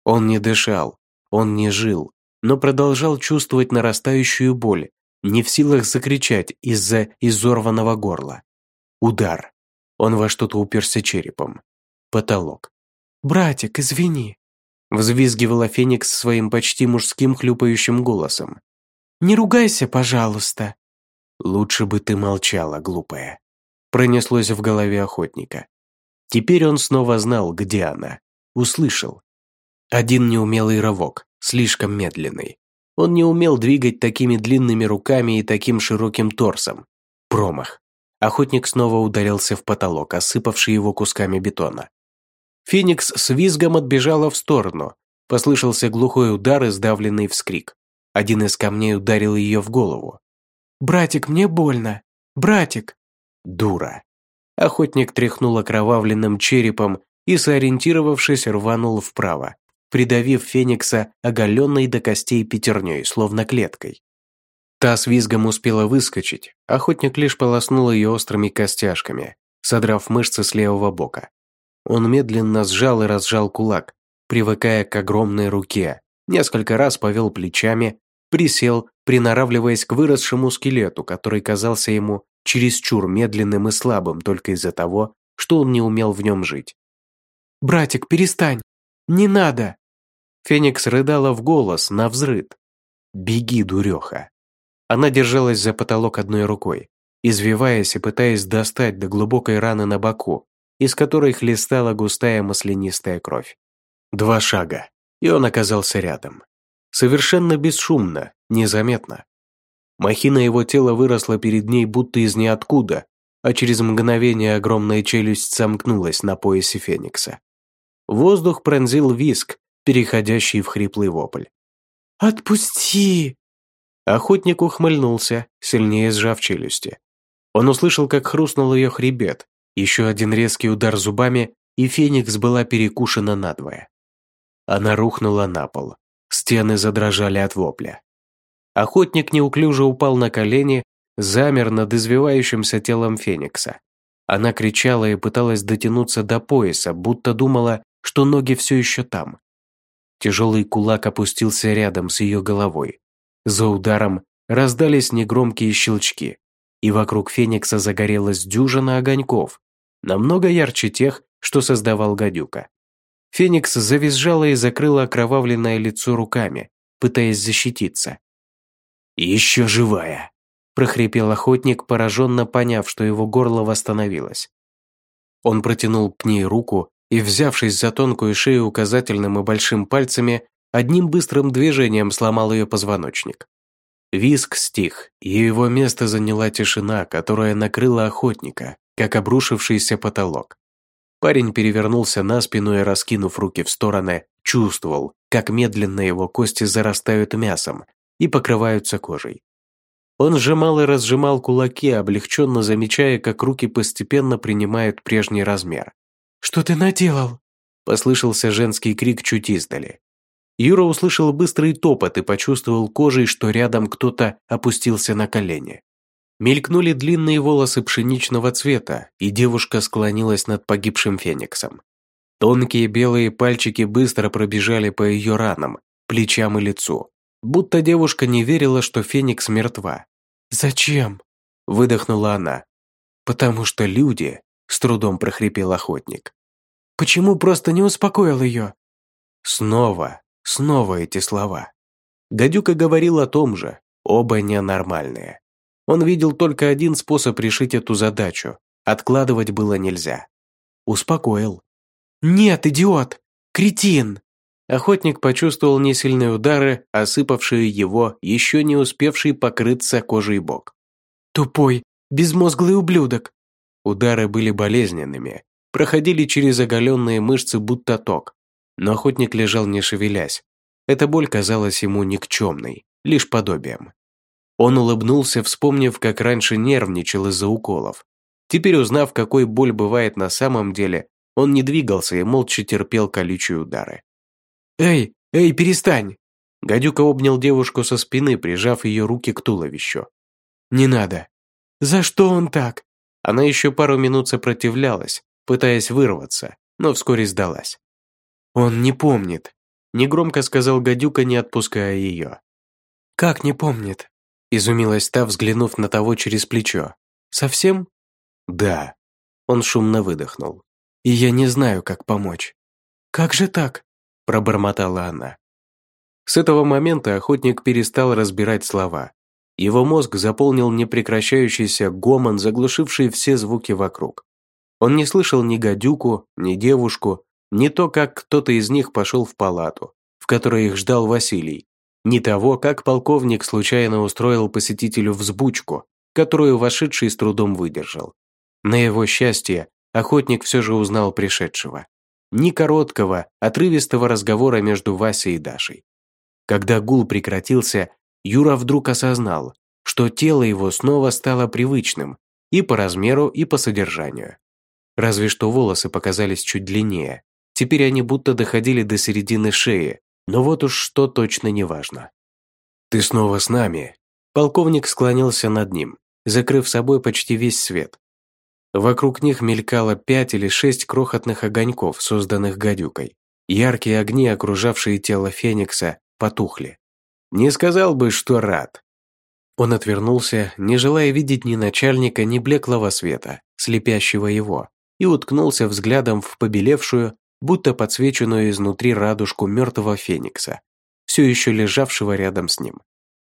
Он не дышал, он не жил, но продолжал чувствовать нарастающую боль, не в силах закричать из-за изорванного горла. Удар. Он во что-то уперся черепом. Потолок. «Братик, извини!» Взвизгивала Феникс своим почти мужским хлюпающим голосом. «Не ругайся, пожалуйста!» «Лучше бы ты молчала, глупая!» Пронеслось в голове охотника. Теперь он снова знал, где она. Услышал. Один неумелый рывок, слишком медленный. Он не умел двигать такими длинными руками и таким широким торсом. Промах. Охотник снова ударился в потолок, осыпавший его кусками бетона. Феникс с визгом отбежала в сторону. Послышался глухой удар и сдавленный вскрик. Один из камней ударил ее в голову. «Братик, мне больно! Братик!» Дура. Охотник тряхнул окровавленным черепом и, сориентировавшись, рванул вправо, придавив Феникса оголенной до костей пятерней, словно клеткой. Та с визгом успела выскочить, охотник лишь полоснул ее острыми костяшками, содрав мышцы с левого бока. Он медленно сжал и разжал кулак, привыкая к огромной руке, несколько раз повел плечами, присел, приноравливаясь к выросшему скелету, который казался ему чересчур медленным и слабым только из-за того, что он не умел в нем жить. «Братик, перестань! Не надо!» Феникс рыдала в голос, на взрыд. «Беги, дуреха!» Она держалась за потолок одной рукой, извиваясь и пытаясь достать до глубокой раны на боку, из которой хлестала густая маслянистая кровь. Два шага, и он оказался рядом. Совершенно бесшумно, незаметно. Махина его тела выросла перед ней будто из ниоткуда, а через мгновение огромная челюсть сомкнулась на поясе Феникса. Воздух пронзил виск, переходящий в хриплый вопль. «Отпусти!» Охотник ухмыльнулся, сильнее сжав челюсти. Он услышал, как хрустнул ее хребет, еще один резкий удар зубами, и Феникс была перекушена надвое. Она рухнула на пол. Стены задрожали от вопля. Охотник неуклюже упал на колени, замер над извивающимся телом Феникса. Она кричала и пыталась дотянуться до пояса, будто думала, что ноги все еще там. Тяжелый кулак опустился рядом с ее головой. За ударом раздались негромкие щелчки, и вокруг Феникса загорелась дюжина огоньков, намного ярче тех, что создавал гадюка. Феникс завизжала и закрыла окровавленное лицо руками, пытаясь защититься. «Еще живая!» – прохрипел охотник, пораженно поняв, что его горло восстановилось. Он протянул к ней руку и, взявшись за тонкую шею указательным и большим пальцами, одним быстрым движением сломал ее позвоночник. Виск стих, и его место заняла тишина, которая накрыла охотника, как обрушившийся потолок. Парень перевернулся на спину и, раскинув руки в стороны, чувствовал, как медленно его кости зарастают мясом и покрываются кожей. Он сжимал и разжимал кулаки, облегченно замечая, как руки постепенно принимают прежний размер. «Что ты наделал?» – послышался женский крик чуть издали. Юра услышал быстрый топот и почувствовал кожей, что рядом кто-то опустился на колени. Мелькнули длинные волосы пшеничного цвета, и девушка склонилась над погибшим фениксом. Тонкие белые пальчики быстро пробежали по ее ранам, плечам и лицу, будто девушка не верила, что феникс мертва. «Зачем?» – выдохнула она. «Потому что люди с трудом прохрипел охотник. «Почему просто не успокоил ее?» Снова, снова эти слова. Гадюка говорил о том же, оба ненормальные. Он видел только один способ решить эту задачу. Откладывать было нельзя. Успокоил. «Нет, идиот! Кретин!» Охотник почувствовал несильные удары, осыпавшие его, еще не успевший покрыться кожей бок. «Тупой, безмозглый ублюдок!» Удары были болезненными, проходили через оголенные мышцы будто ток. Но охотник лежал не шевелясь. Эта боль казалась ему никчемной, лишь подобием. Он улыбнулся, вспомнив, как раньше нервничал из-за уколов. Теперь, узнав, какой боль бывает на самом деле, он не двигался и молча терпел колючие удары. «Эй, эй, перестань!» Гадюка обнял девушку со спины, прижав ее руки к туловищу. «Не надо!» «За что он так?» Она еще пару минут сопротивлялась, пытаясь вырваться, но вскоре сдалась. «Он не помнит», – негромко сказал гадюка, не отпуская ее. «Как не помнит?» – изумилась та, взглянув на того через плечо. «Совсем?» «Да». Он шумно выдохнул. «И я не знаю, как помочь». «Как же так?» пробормотала она. С этого момента охотник перестал разбирать слова. Его мозг заполнил непрекращающийся гомон, заглушивший все звуки вокруг. Он не слышал ни гадюку, ни девушку, ни то, как кто-то из них пошел в палату, в которой их ждал Василий, ни того, как полковник случайно устроил посетителю взбучку, которую вошедший с трудом выдержал. На его счастье, охотник все же узнал пришедшего ни короткого, отрывистого разговора между Васей и Дашей. Когда гул прекратился, Юра вдруг осознал, что тело его снова стало привычным и по размеру, и по содержанию. Разве что волосы показались чуть длиннее. Теперь они будто доходили до середины шеи, но вот уж что точно не важно. «Ты снова с нами?» Полковник склонился над ним, закрыв собой почти весь свет, Вокруг них мелькало пять или шесть крохотных огоньков, созданных гадюкой. Яркие огни, окружавшие тело Феникса, потухли. «Не сказал бы, что рад». Он отвернулся, не желая видеть ни начальника, ни блеклого света, слепящего его, и уткнулся взглядом в побелевшую, будто подсвеченную изнутри радужку мертвого Феникса, все еще лежавшего рядом с ним.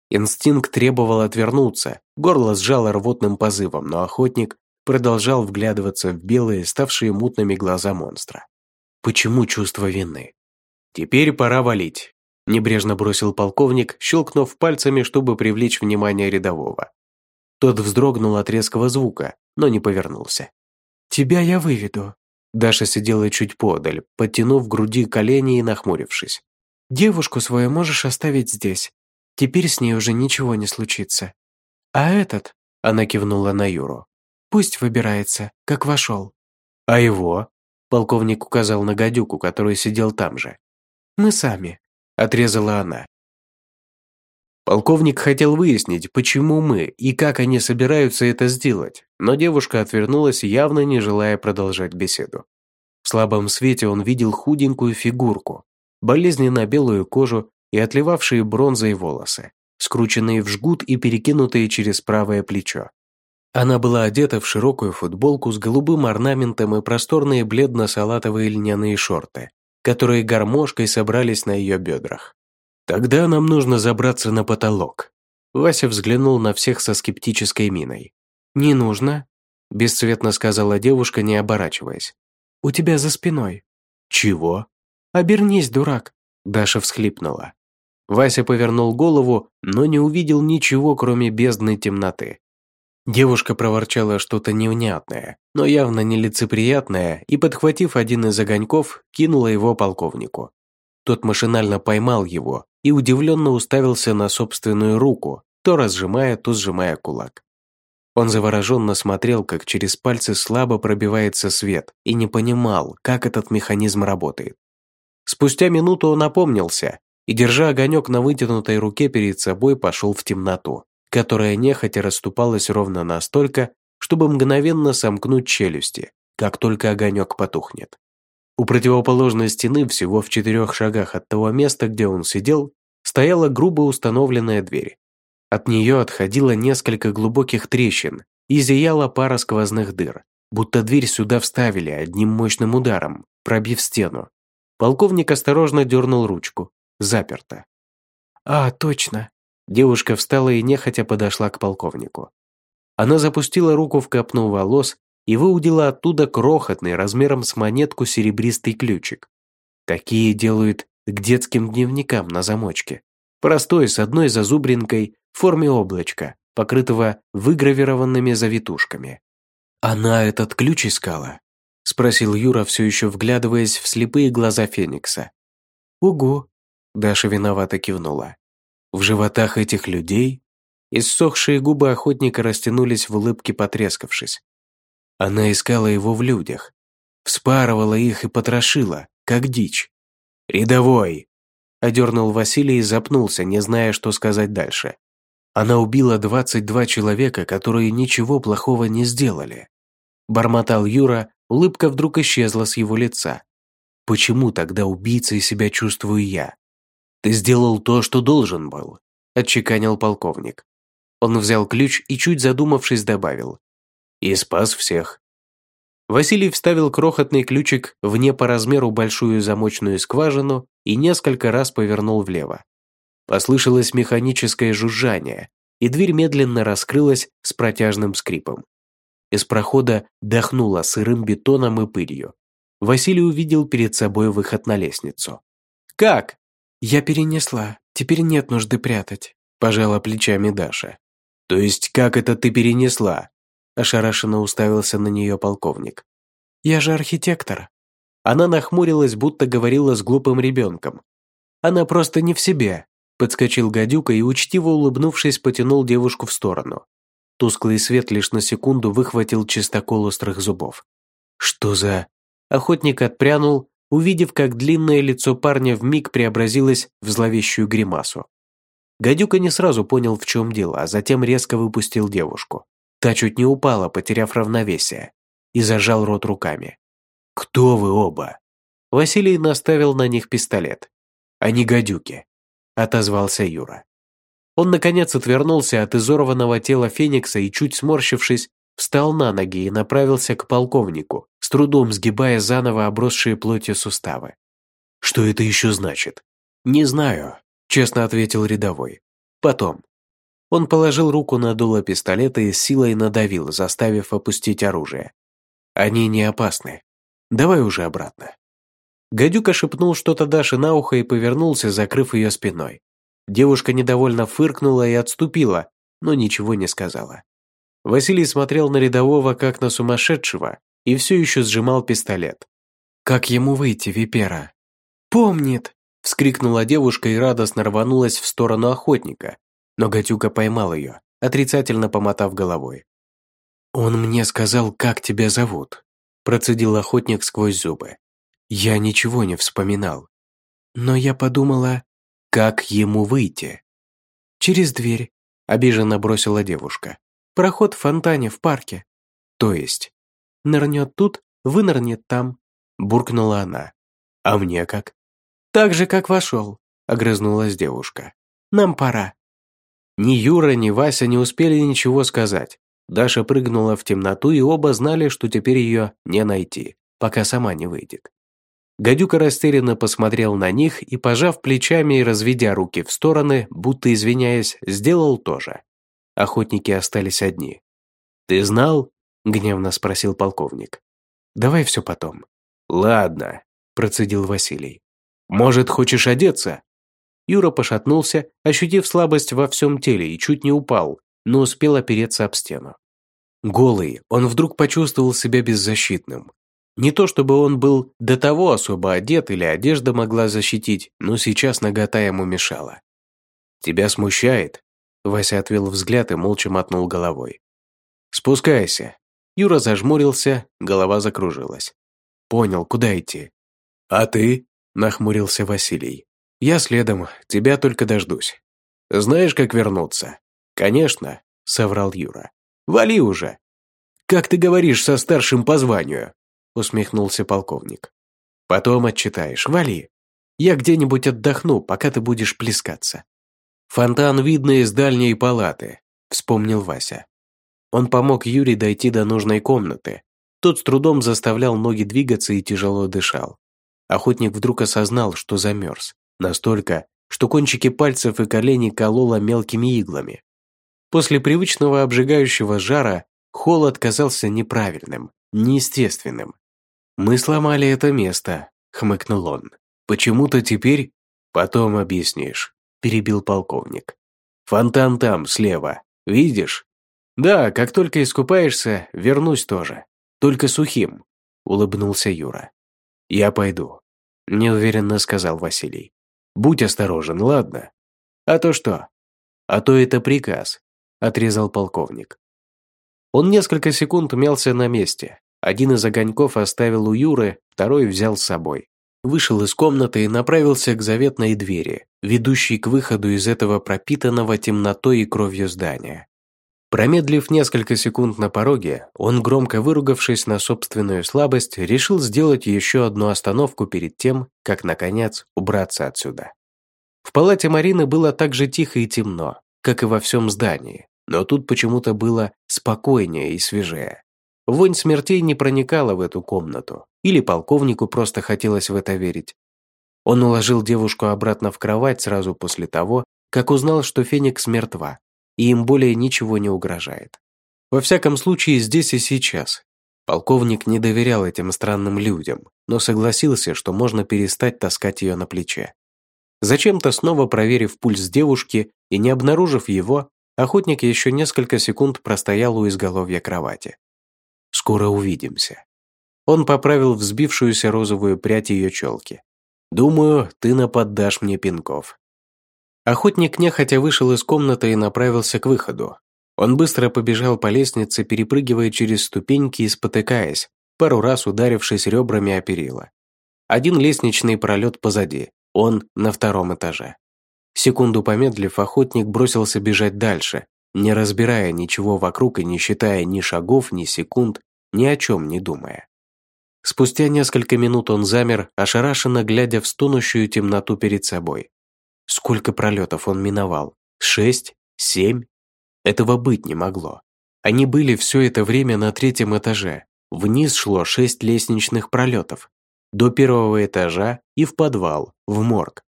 Инстинкт требовал отвернуться, горло сжало рвотным позывом, но охотник продолжал вглядываться в белые, ставшие мутными глаза монстра. Почему чувство вины? Теперь пора валить. Небрежно бросил полковник, щелкнув пальцами, чтобы привлечь внимание рядового. Тот вздрогнул от резкого звука, но не повернулся. «Тебя я выведу». Даша сидела чуть подаль, подтянув груди колени и нахмурившись. «Девушку свою можешь оставить здесь. Теперь с ней уже ничего не случится. А этот...» Она кивнула на Юру. Пусть выбирается, как вошел». «А его?» Полковник указал на гадюку, который сидел там же. «Мы сами», – отрезала она. Полковник хотел выяснить, почему мы и как они собираются это сделать, но девушка отвернулась, явно не желая продолжать беседу. В слабом свете он видел худенькую фигурку, болезненно белую кожу и отливавшие бронзой волосы, скрученные в жгут и перекинутые через правое плечо. Она была одета в широкую футболку с голубым орнаментом и просторные бледно-салатовые льняные шорты, которые гармошкой собрались на ее бедрах. «Тогда нам нужно забраться на потолок». Вася взглянул на всех со скептической миной. «Не нужно», – бесцветно сказала девушка, не оборачиваясь. «У тебя за спиной». «Чего?» «Обернись, дурак», – Даша всхлипнула. Вася повернул голову, но не увидел ничего, кроме бездной темноты. Девушка проворчала что-то невнятное, но явно нелицеприятное, и, подхватив один из огоньков, кинула его полковнику. Тот машинально поймал его и удивленно уставился на собственную руку, то разжимая, то сжимая кулак. Он завороженно смотрел, как через пальцы слабо пробивается свет, и не понимал, как этот механизм работает. Спустя минуту он опомнился и, держа огонек на вытянутой руке перед собой, пошел в темноту которая нехотя расступалась ровно настолько, чтобы мгновенно сомкнуть челюсти, как только огонек потухнет. У противоположной стены, всего в четырех шагах от того места, где он сидел, стояла грубо установленная дверь. От нее отходило несколько глубоких трещин и зияла пара сквозных дыр, будто дверь сюда вставили одним мощным ударом, пробив стену. Полковник осторожно дернул ручку. Заперто. «А, точно!» Девушка встала и нехотя подошла к полковнику. Она запустила руку в копну волос и выудила оттуда крохотный размером с монетку серебристый ключик. Такие делают к детским дневникам на замочке. Простой, с одной зазубринкой, в форме облачка, покрытого выгравированными завитушками. «Она этот ключ искала?» – спросил Юра, все еще вглядываясь в слепые глаза Феникса. «Угу», – Даша виновато кивнула. В животах этих людей иссохшие губы охотника растянулись в улыбке, потрескавшись. Она искала его в людях, вспарывала их и потрошила, как дичь. «Рядовой!» – одернул Василий и запнулся, не зная, что сказать дальше. Она убила 22 человека, которые ничего плохого не сделали. Бормотал Юра, улыбка вдруг исчезла с его лица. Почему тогда убийцей себя чувствую я? Ты сделал то, что должен был, отчеканил полковник. Он взял ключ и, чуть задумавшись, добавил. И спас всех. Василий вставил крохотный ключик в не по размеру большую замочную скважину и несколько раз повернул влево. Послышалось механическое жужжание, и дверь медленно раскрылась с протяжным скрипом. Из прохода дохнуло сырым бетоном и пылью. Василий увидел перед собой выход на лестницу. «Как?» «Я перенесла. Теперь нет нужды прятать», – пожала плечами Даша. «То есть как это ты перенесла?» – ошарашенно уставился на нее полковник. «Я же архитектор». Она нахмурилась, будто говорила с глупым ребенком. «Она просто не в себе», Подскочил гадюка и, учтиво улыбнувшись, потянул девушку в сторону. Тусклый свет лишь на секунду выхватил чистокол острых зубов. «Что за...» Охотник отпрянул, увидев, как длинное лицо парня вмиг преобразилось в зловещую гримасу. Гадюка не сразу понял, в чем дело, а затем резко выпустил девушку. Та чуть не упала, потеряв равновесие, и зажал рот руками. «Кто вы оба?» Василий наставил на них пистолет. «Они гадюки отозвался Юра. Он, наконец, отвернулся от изорванного тела Феникса и, чуть сморщившись, встал на ноги и направился к полковнику, с трудом сгибая заново обросшие плотью суставы. «Что это еще значит?» «Не знаю», – честно ответил рядовой. «Потом». Он положил руку на дуло пистолета и силой надавил, заставив опустить оружие. «Они не опасны. Давай уже обратно». Гадюка шепнул что-то Даше на ухо и повернулся, закрыв ее спиной. Девушка недовольно фыркнула и отступила, но ничего не сказала. Василий смотрел на рядового как на сумасшедшего и все еще сжимал пистолет. «Как ему выйти, Випера?» «Помнит!» – вскрикнула девушка и радостно рванулась в сторону охотника, но Гадюка поймал ее, отрицательно помотав головой. «Он мне сказал, как тебя зовут», – процедил охотник сквозь зубы. Я ничего не вспоминал. Но я подумала, как ему выйти. Через дверь, обиженно бросила девушка. Проход в фонтане в парке. То есть, нырнет тут, вынырнет там, буркнула она. А мне как? Так же, как вошел, огрызнулась девушка. Нам пора. Ни Юра, ни Вася не успели ничего сказать. Даша прыгнула в темноту, и оба знали, что теперь ее не найти, пока сама не выйдет. Гадюка растерянно посмотрел на них и, пожав плечами и разведя руки в стороны, будто извиняясь, сделал то же. Охотники остались одни. «Ты знал?» – гневно спросил полковник. «Давай все потом». «Ладно», – процедил Василий. «Может, хочешь одеться?» Юра пошатнулся, ощутив слабость во всем теле и чуть не упал, но успел опереться об стену. Голый, он вдруг почувствовал себя беззащитным. Не то чтобы он был до того особо одет или одежда могла защитить, но сейчас нагота ему мешала. «Тебя смущает?» Вася отвел взгляд и молча мотнул головой. «Спускайся». Юра зажмурился, голова закружилась. «Понял, куда идти?» «А ты?» – нахмурился Василий. «Я следом, тебя только дождусь». «Знаешь, как вернуться?» «Конечно», – соврал Юра. «Вали уже!» «Как ты говоришь со старшим по званию?» усмехнулся полковник. Потом отчитаешь, вали. Я где-нибудь отдохну, пока ты будешь плескаться. Фонтан видно из дальней палаты, вспомнил Вася. Он помог Юре дойти до нужной комнаты. Тот с трудом заставлял ноги двигаться и тяжело дышал. Охотник вдруг осознал, что замерз. Настолько, что кончики пальцев и колени кололо мелкими иглами. После привычного обжигающего жара холод казался неправильным, неестественным. «Мы сломали это место», — хмыкнул он. «Почему-то теперь...» «Потом объяснишь», — перебил полковник. «Фонтан там, слева. Видишь?» «Да, как только искупаешься, вернусь тоже. Только сухим», — улыбнулся Юра. «Я пойду», — неуверенно сказал Василий. «Будь осторожен, ладно?» «А то что?» «А то это приказ», — отрезал полковник. Он несколько секунд мялся на месте. Один из огоньков оставил у Юры, второй взял с собой. Вышел из комнаты и направился к заветной двери, ведущей к выходу из этого пропитанного темнотой и кровью здания. Промедлив несколько секунд на пороге, он, громко выругавшись на собственную слабость, решил сделать еще одну остановку перед тем, как, наконец, убраться отсюда. В палате Марины было так же тихо и темно, как и во всем здании, но тут почему-то было спокойнее и свежее. Вонь смертей не проникала в эту комнату, или полковнику просто хотелось в это верить. Он уложил девушку обратно в кровать сразу после того, как узнал, что Феникс мертва, и им более ничего не угрожает. Во всяком случае, здесь и сейчас. Полковник не доверял этим странным людям, но согласился, что можно перестать таскать ее на плече. Зачем-то снова проверив пульс девушки и не обнаружив его, охотник еще несколько секунд простоял у изголовья кровати. «Скоро увидимся». Он поправил взбившуюся розовую прядь ее челки. «Думаю, ты наподдашь мне пинков». Охотник нехотя вышел из комнаты и направился к выходу. Он быстро побежал по лестнице, перепрыгивая через ступеньки и спотыкаясь, пару раз ударившись ребрами о перила. Один лестничный пролет позади, он на втором этаже. Секунду помедлив, охотник бросился бежать дальше, не разбирая ничего вокруг и не считая ни шагов, ни секунд, ни о чем не думая. Спустя несколько минут он замер, ошарашенно глядя в стонущую темноту перед собой. Сколько пролетов он миновал? Шесть? Семь? Этого быть не могло. Они были все это время на третьем этаже. Вниз шло шесть лестничных пролетов. До первого этажа и в подвал, в морг.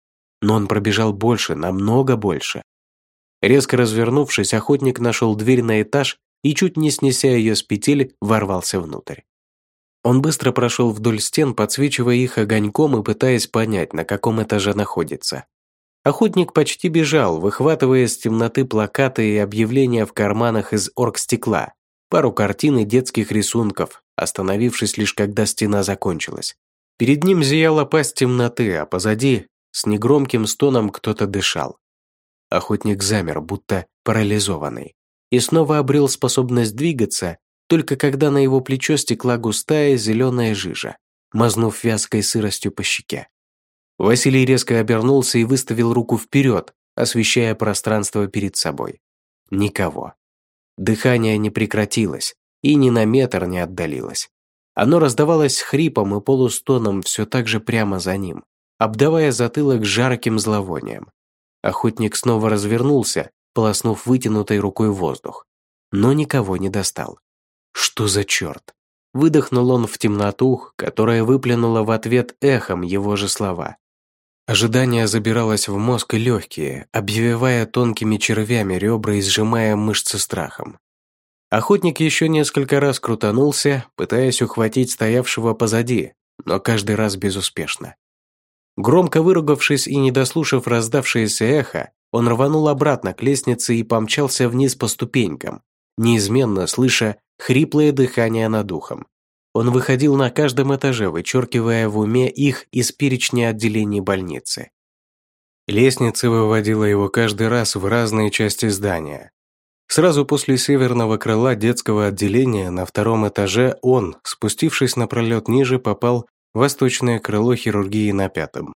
Но он пробежал больше, намного больше. Резко развернувшись, охотник нашел дверь на этаж и, чуть не снеся ее с петель, ворвался внутрь. Он быстро прошел вдоль стен, подсвечивая их огоньком и пытаясь понять, на каком этаже находится. Охотник почти бежал, выхватывая из темноты плакаты и объявления в карманах из оргстекла, пару картин и детских рисунков, остановившись лишь когда стена закончилась. Перед ним зияла пасть темноты, а позади с негромким стоном кто-то дышал. Охотник замер, будто парализованный, и снова обрел способность двигаться, только когда на его плечо стекла густая зеленая жижа, мазнув вязкой сыростью по щеке. Василий резко обернулся и выставил руку вперед, освещая пространство перед собой. Никого. Дыхание не прекратилось и ни на метр не отдалилось. Оно раздавалось хрипом и полустоном все так же прямо за ним, обдавая затылок жарким зловонием. Охотник снова развернулся, полоснув вытянутой рукой воздух, но никого не достал. Что за черт? Выдохнул он в темноту, которая выплюнула в ответ эхом его же слова. Ожидание забиралось в мозг и легкие, обвивая тонкими червями ребра и сжимая мышцы страхом. Охотник еще несколько раз крутанулся, пытаясь ухватить стоявшего позади, но каждый раз безуспешно. Громко выругавшись и не дослушав раздавшееся эхо, он рванул обратно к лестнице и помчался вниз по ступенькам, неизменно слыша хриплое дыхание над ухом. Он выходил на каждом этаже, вычеркивая в уме их из перечня отделений больницы. Лестница выводила его каждый раз в разные части здания. Сразу после северного крыла детского отделения на втором этаже он, спустившись на пролет ниже, попал в восточное крыло хирургии на пятом.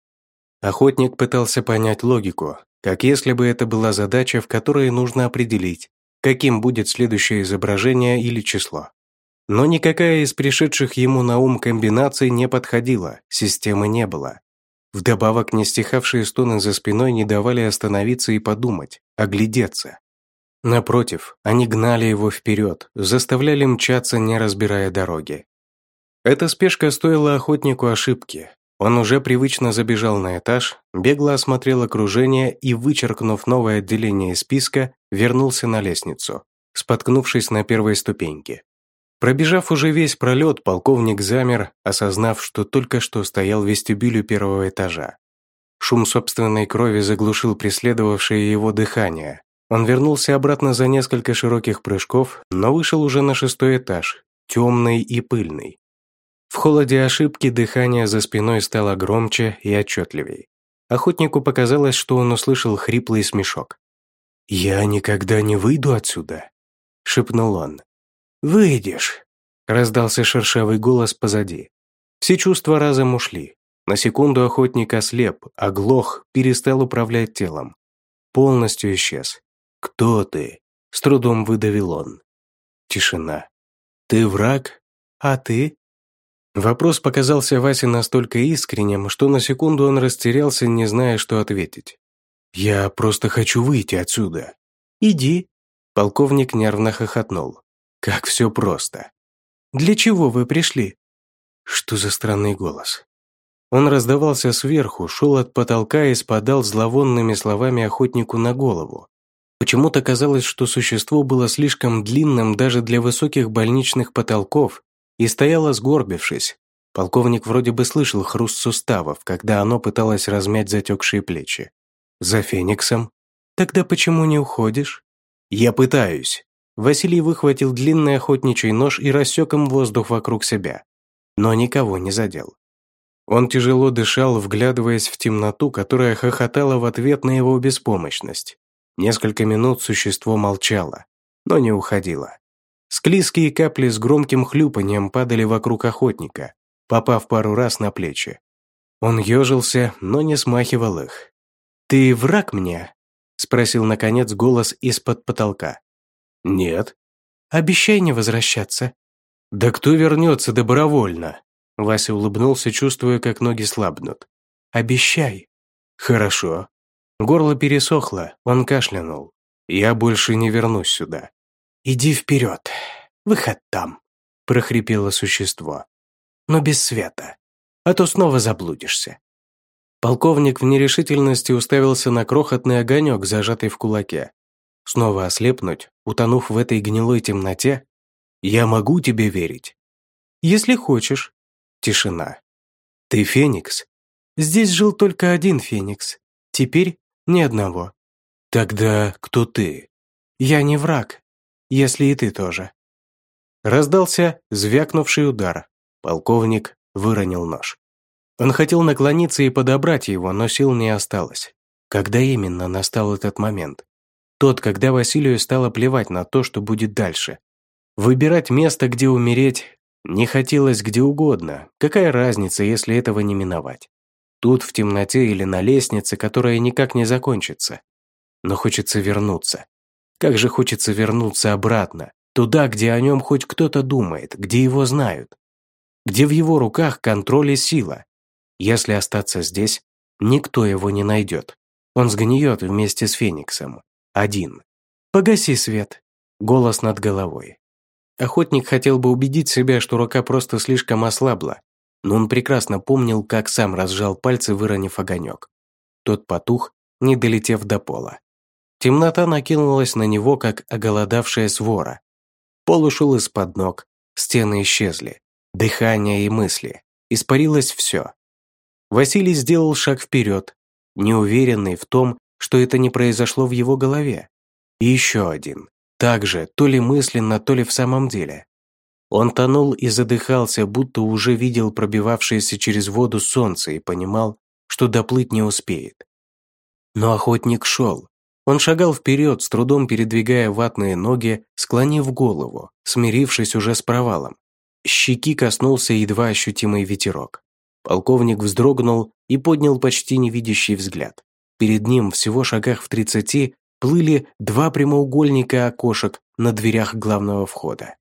Охотник пытался понять логику, как если бы это была задача, в которой нужно определить, каким будет следующее изображение или число. Но никакая из пришедших ему на ум комбинаций не подходила, системы не было. Вдобавок не стихавшие стоны за спиной не давали остановиться и подумать, оглядеться. Напротив, они гнали его вперед, заставляли мчаться, не разбирая дороги. Эта спешка стоила охотнику ошибки. Он уже привычно забежал на этаж, бегло осмотрел окружение и, вычеркнув новое отделение из списка, вернулся на лестницу, споткнувшись на первой ступеньке. Пробежав уже весь пролет, полковник замер, осознав, что только что стоял в вестибюле первого этажа. Шум собственной крови заглушил преследовавшее его дыхание. Он вернулся обратно за несколько широких прыжков, но вышел уже на шестой этаж, темный и пыльный. В холоде ошибки дыхание за спиной стало громче и отчетливей. Охотнику показалось, что он услышал хриплый смешок. «Я никогда не выйду отсюда», — шепнул он. «Выйдешь», — раздался шершавый голос позади. Все чувства разом ушли. На секунду охотник ослеп, оглох, перестал управлять телом. Полностью исчез. «Кто ты?» — с трудом выдавил он. Тишина. «Ты враг? А ты?» Вопрос показался Васе настолько искренним, что на секунду он растерялся, не зная, что ответить. «Я просто хочу выйти отсюда». «Иди». Полковник нервно хохотнул. «Как все просто». «Для чего вы пришли?» Что за странный голос? Он раздавался сверху, шел от потолка и спадал зловонными словами охотнику на голову. Почему-то казалось, что существо было слишком длинным даже для высоких больничных потолков и стояло сгорбившись. Полковник вроде бы слышал хруст суставов, когда оно пыталось размять затекшие плечи. «За Фениксом? Тогда почему не уходишь?» «Я пытаюсь». Василий выхватил длинный охотничий нож и рассек им воздух вокруг себя, но никого не задел. Он тяжело дышал, вглядываясь в темноту, которая хохотала в ответ на его беспомощность. Несколько минут существо молчало, но не уходило. Склизкие капли с громким хлюпанием падали вокруг охотника, попав пару раз на плечи. Он ежился, но не смахивал их. «Ты враг мне?» – спросил, наконец, голос из-под потолка. «Нет». «Обещай не возвращаться». «Да кто вернется добровольно?» Вася улыбнулся, чувствуя, как ноги слабнут. «Обещай». «Хорошо». Горло пересохло, он кашлянул. «Я больше не вернусь сюда. «Иди вперед, выход там», – прохрипело существо. «Но без света, а то снова заблудишься». Полковник в нерешительности уставился на крохотный огонек, зажатый в кулаке. Снова ослепнуть, утонув в этой гнилой темноте? Я могу тебе верить? Если хочешь. Тишина. Ты Феникс? Здесь жил только один Феникс. Теперь ни одного. Тогда кто ты? Я не враг, если и ты тоже». Раздался звякнувший удар. Полковник выронил нож. Он хотел наклониться и подобрать его, но сил не осталось. Когда именно настал этот момент? Тот, когда Василию стало плевать на то, что будет дальше. Выбирать место, где умереть, не хотелось где угодно. Какая разница, если этого не миновать? Тут, в темноте или на лестнице, которая никак не закончится. Но хочется вернуться. Как же хочется вернуться обратно, туда, где о нем хоть кто-то думает, где его знают. Где в его руках контроль и сила. Если остаться здесь, никто его не найдет. Он сгниет вместе с Фениксом. Один. «Погаси свет!» Голос над головой. Охотник хотел бы убедить себя, что рука просто слишком ослабла, но он прекрасно помнил, как сам разжал пальцы, выронив огонек. Тот потух, не долетев до пола. Темнота накинулась на него, как оголодавшая свора. Пол ушел из-под ног, стены исчезли, дыхание и мысли. Испарилось все. Василий сделал шаг вперед, неуверенный в том, что это не произошло в его голове. И еще один. Также, то ли мысленно, то ли в самом деле. Он тонул и задыхался, будто уже видел пробивавшееся через воду солнце и понимал, что доплыть не успеет. Но охотник шел, он шагал вперед, с трудом передвигая ватные ноги, склонив голову, смирившись уже с провалом. Щеки коснулся едва ощутимый ветерок. Полковник вздрогнул и поднял почти невидящий взгляд. Перед ним, всего шагах в тридцати, плыли два прямоугольника окошек на дверях главного входа.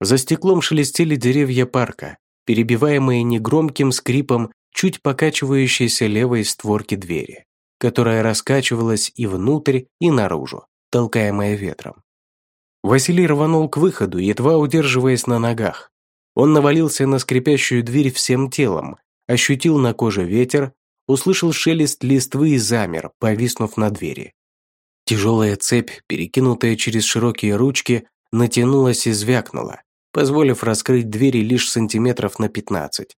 За стеклом шелестели деревья парка, перебиваемые негромким скрипом чуть покачивающейся левой створки двери которая раскачивалась и внутрь, и наружу, толкаемая ветром. Василий рванул к выходу, едва удерживаясь на ногах. Он навалился на скрипящую дверь всем телом, ощутил на коже ветер, услышал шелест листвы и замер, повиснув на двери. Тяжелая цепь, перекинутая через широкие ручки, натянулась и звякнула, позволив раскрыть двери лишь сантиметров на пятнадцать.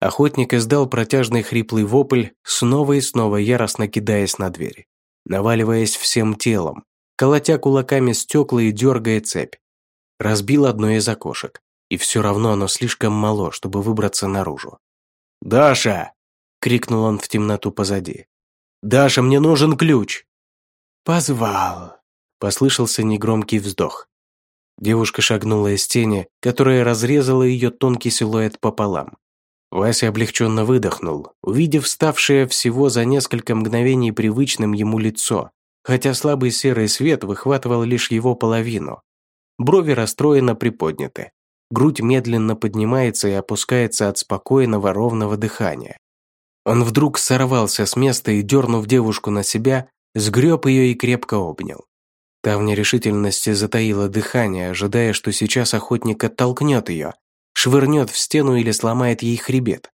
Охотник издал протяжный хриплый вопль, снова и снова яростно кидаясь на дверь, наваливаясь всем телом, колотя кулаками стекла и дергая цепь. Разбил одно из окошек, и все равно оно слишком мало, чтобы выбраться наружу. «Даша!» – крикнул он в темноту позади. «Даша, мне нужен ключ!» «Позвал!» – послышался негромкий вздох. Девушка шагнула из тени, которая разрезала ее тонкий силуэт пополам. Вася облегченно выдохнул, увидев ставшее всего за несколько мгновений привычным ему лицо, хотя слабый серый свет выхватывал лишь его половину. Брови расстроенно приподняты. Грудь медленно поднимается и опускается от спокойного ровного дыхания. Он вдруг сорвался с места и, дернув девушку на себя, сгреб ее и крепко обнял. Та в нерешительности затаила дыхание, ожидая, что сейчас охотник оттолкнет ее, швырнет в стену или сломает ей хребет.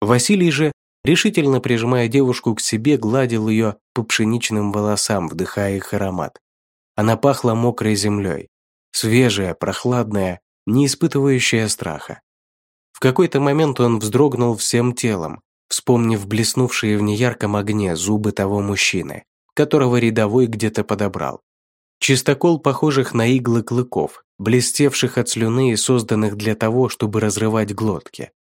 Василий же, решительно прижимая девушку к себе, гладил ее по пшеничным волосам, вдыхая их аромат. Она пахла мокрой землей, свежая, прохладная, не испытывающая страха. В какой-то момент он вздрогнул всем телом, вспомнив блеснувшие в неярком огне зубы того мужчины, которого рядовой где-то подобрал. Чистокол похожих на иглы клыков, блестевших от слюны и созданных для того, чтобы разрывать глотки.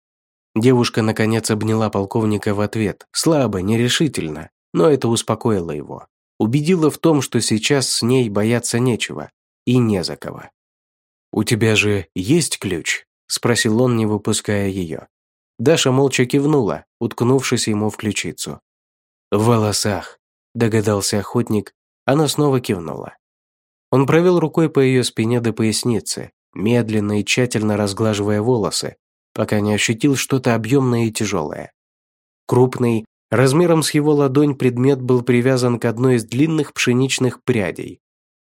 Девушка, наконец, обняла полковника в ответ, слабо, нерешительно, но это успокоило его. Убедило в том, что сейчас с ней бояться нечего и не за кого. «У тебя же есть ключ?» – спросил он, не выпуская ее. Даша молча кивнула, уткнувшись ему в ключицу. «В волосах», – догадался охотник, она снова кивнула. Он провел рукой по ее спине до поясницы, медленно и тщательно разглаживая волосы, пока не ощутил что-то объемное и тяжелое. Крупный, размером с его ладонь предмет был привязан к одной из длинных пшеничных прядей.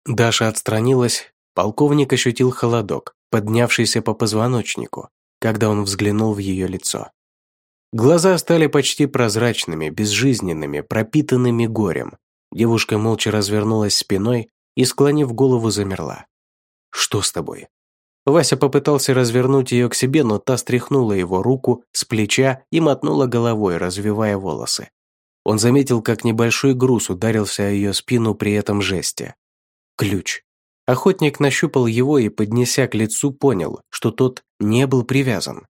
Даша отстранилась, полковник ощутил холодок, поднявшийся по позвоночнику, когда он взглянул в ее лицо. Глаза стали почти прозрачными, безжизненными, пропитанными горем. Девушка молча развернулась спиной, и, склонив голову, замерла. «Что с тобой?» Вася попытался развернуть ее к себе, но та стряхнула его руку с плеча и мотнула головой, развивая волосы. Он заметил, как небольшой груз ударился о ее спину при этом жесте. Ключ. Охотник нащупал его и, поднеся к лицу, понял, что тот не был привязан.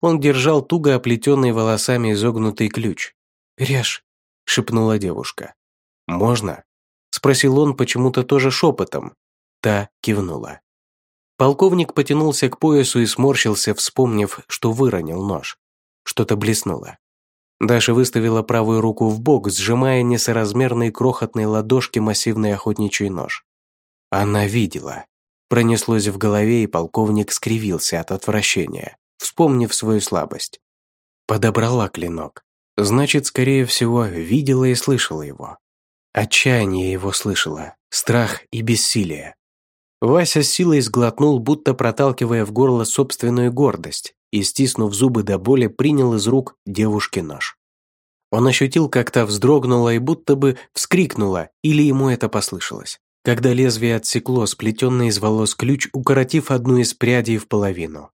Он держал туго оплетенный волосами изогнутый ключ. «Режь», — шепнула девушка. «Можно?» Спросил он почему-то тоже шепотом. Та кивнула. Полковник потянулся к поясу и сморщился, вспомнив, что выронил нож. Что-то блеснуло. Даша выставила правую руку в бок, сжимая несоразмерной крохотной ладошки массивный охотничий нож. Она видела. Пронеслось в голове, и полковник скривился от отвращения, вспомнив свою слабость. Подобрала клинок. Значит, скорее всего, видела и слышала его. Отчаяние его слышала, страх и бессилие. Вася с силой сглотнул, будто проталкивая в горло собственную гордость, и, стиснув зубы до боли, принял из рук девушки нож. Он ощутил, как та вздрогнула и будто бы вскрикнула, или ему это послышалось, когда лезвие отсекло сплетенный из волос ключ, укоротив одну из прядей в половину.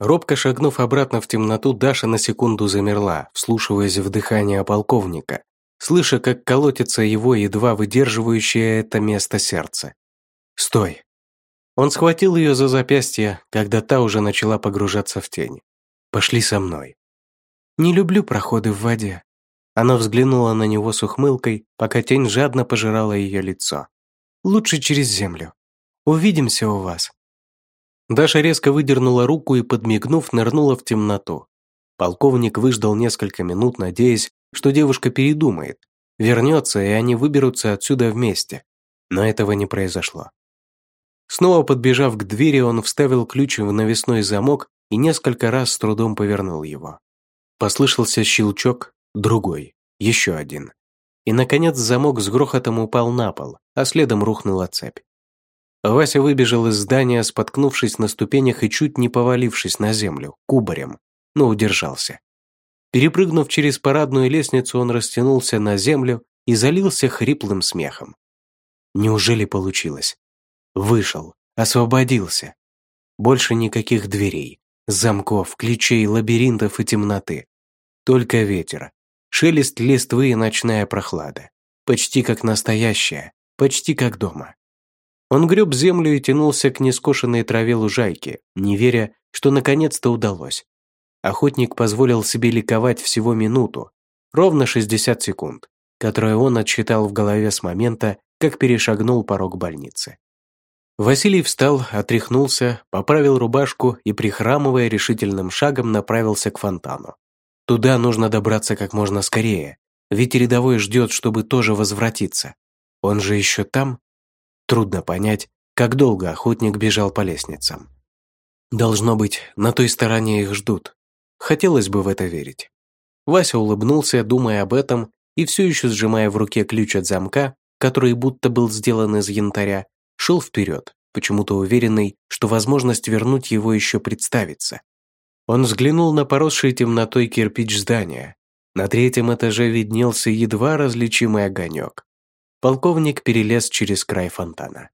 Робко шагнув обратно в темноту, Даша на секунду замерла, вслушиваясь в дыхание полковника, слыша, как колотится его едва выдерживающее это место сердце. «Стой!» Он схватил ее за запястье, когда та уже начала погружаться в тень. «Пошли со мной». «Не люблю проходы в воде». Она взглянула на него с ухмылкой, пока тень жадно пожирала ее лицо. «Лучше через землю. Увидимся у вас». Даша резко выдернула руку и, подмигнув, нырнула в темноту. Полковник выждал несколько минут, надеясь, что девушка передумает, вернется, и они выберутся отсюда вместе. Но этого не произошло. Снова подбежав к двери, он вставил ключ в навесной замок и несколько раз с трудом повернул его. Послышался щелчок, другой, еще один. И, наконец, замок с грохотом упал на пол, а следом рухнула цепь. Вася выбежал из здания, споткнувшись на ступенях и чуть не повалившись на землю, кубарем, но удержался. Перепрыгнув через парадную лестницу, он растянулся на землю и залился хриплым смехом. Неужели получилось? Вышел, освободился. Больше никаких дверей, замков, ключей, лабиринтов и темноты. Только ветер, шелест листвы и ночная прохлада. Почти как настоящая, почти как дома. Он греб землю и тянулся к нескошенной траве лужайки, не веря, что наконец-то удалось. Охотник позволил себе ликовать всего минуту, ровно 60 секунд, которые он отсчитал в голове с момента, как перешагнул порог больницы. Василий встал, отряхнулся, поправил рубашку и, прихрамывая решительным шагом, направился к фонтану. Туда нужно добраться как можно скорее, ведь рядовой ждет, чтобы тоже возвратиться. Он же еще там? Трудно понять, как долго охотник бежал по лестницам. Должно быть, на той стороне их ждут. Хотелось бы в это верить. Вася улыбнулся, думая об этом, и все еще сжимая в руке ключ от замка, который будто был сделан из янтаря, шел вперед, почему-то уверенный, что возможность вернуть его еще представится. Он взглянул на поросший темнотой кирпич здания. На третьем этаже виднелся едва различимый огонек полковник перелез через край фонтана.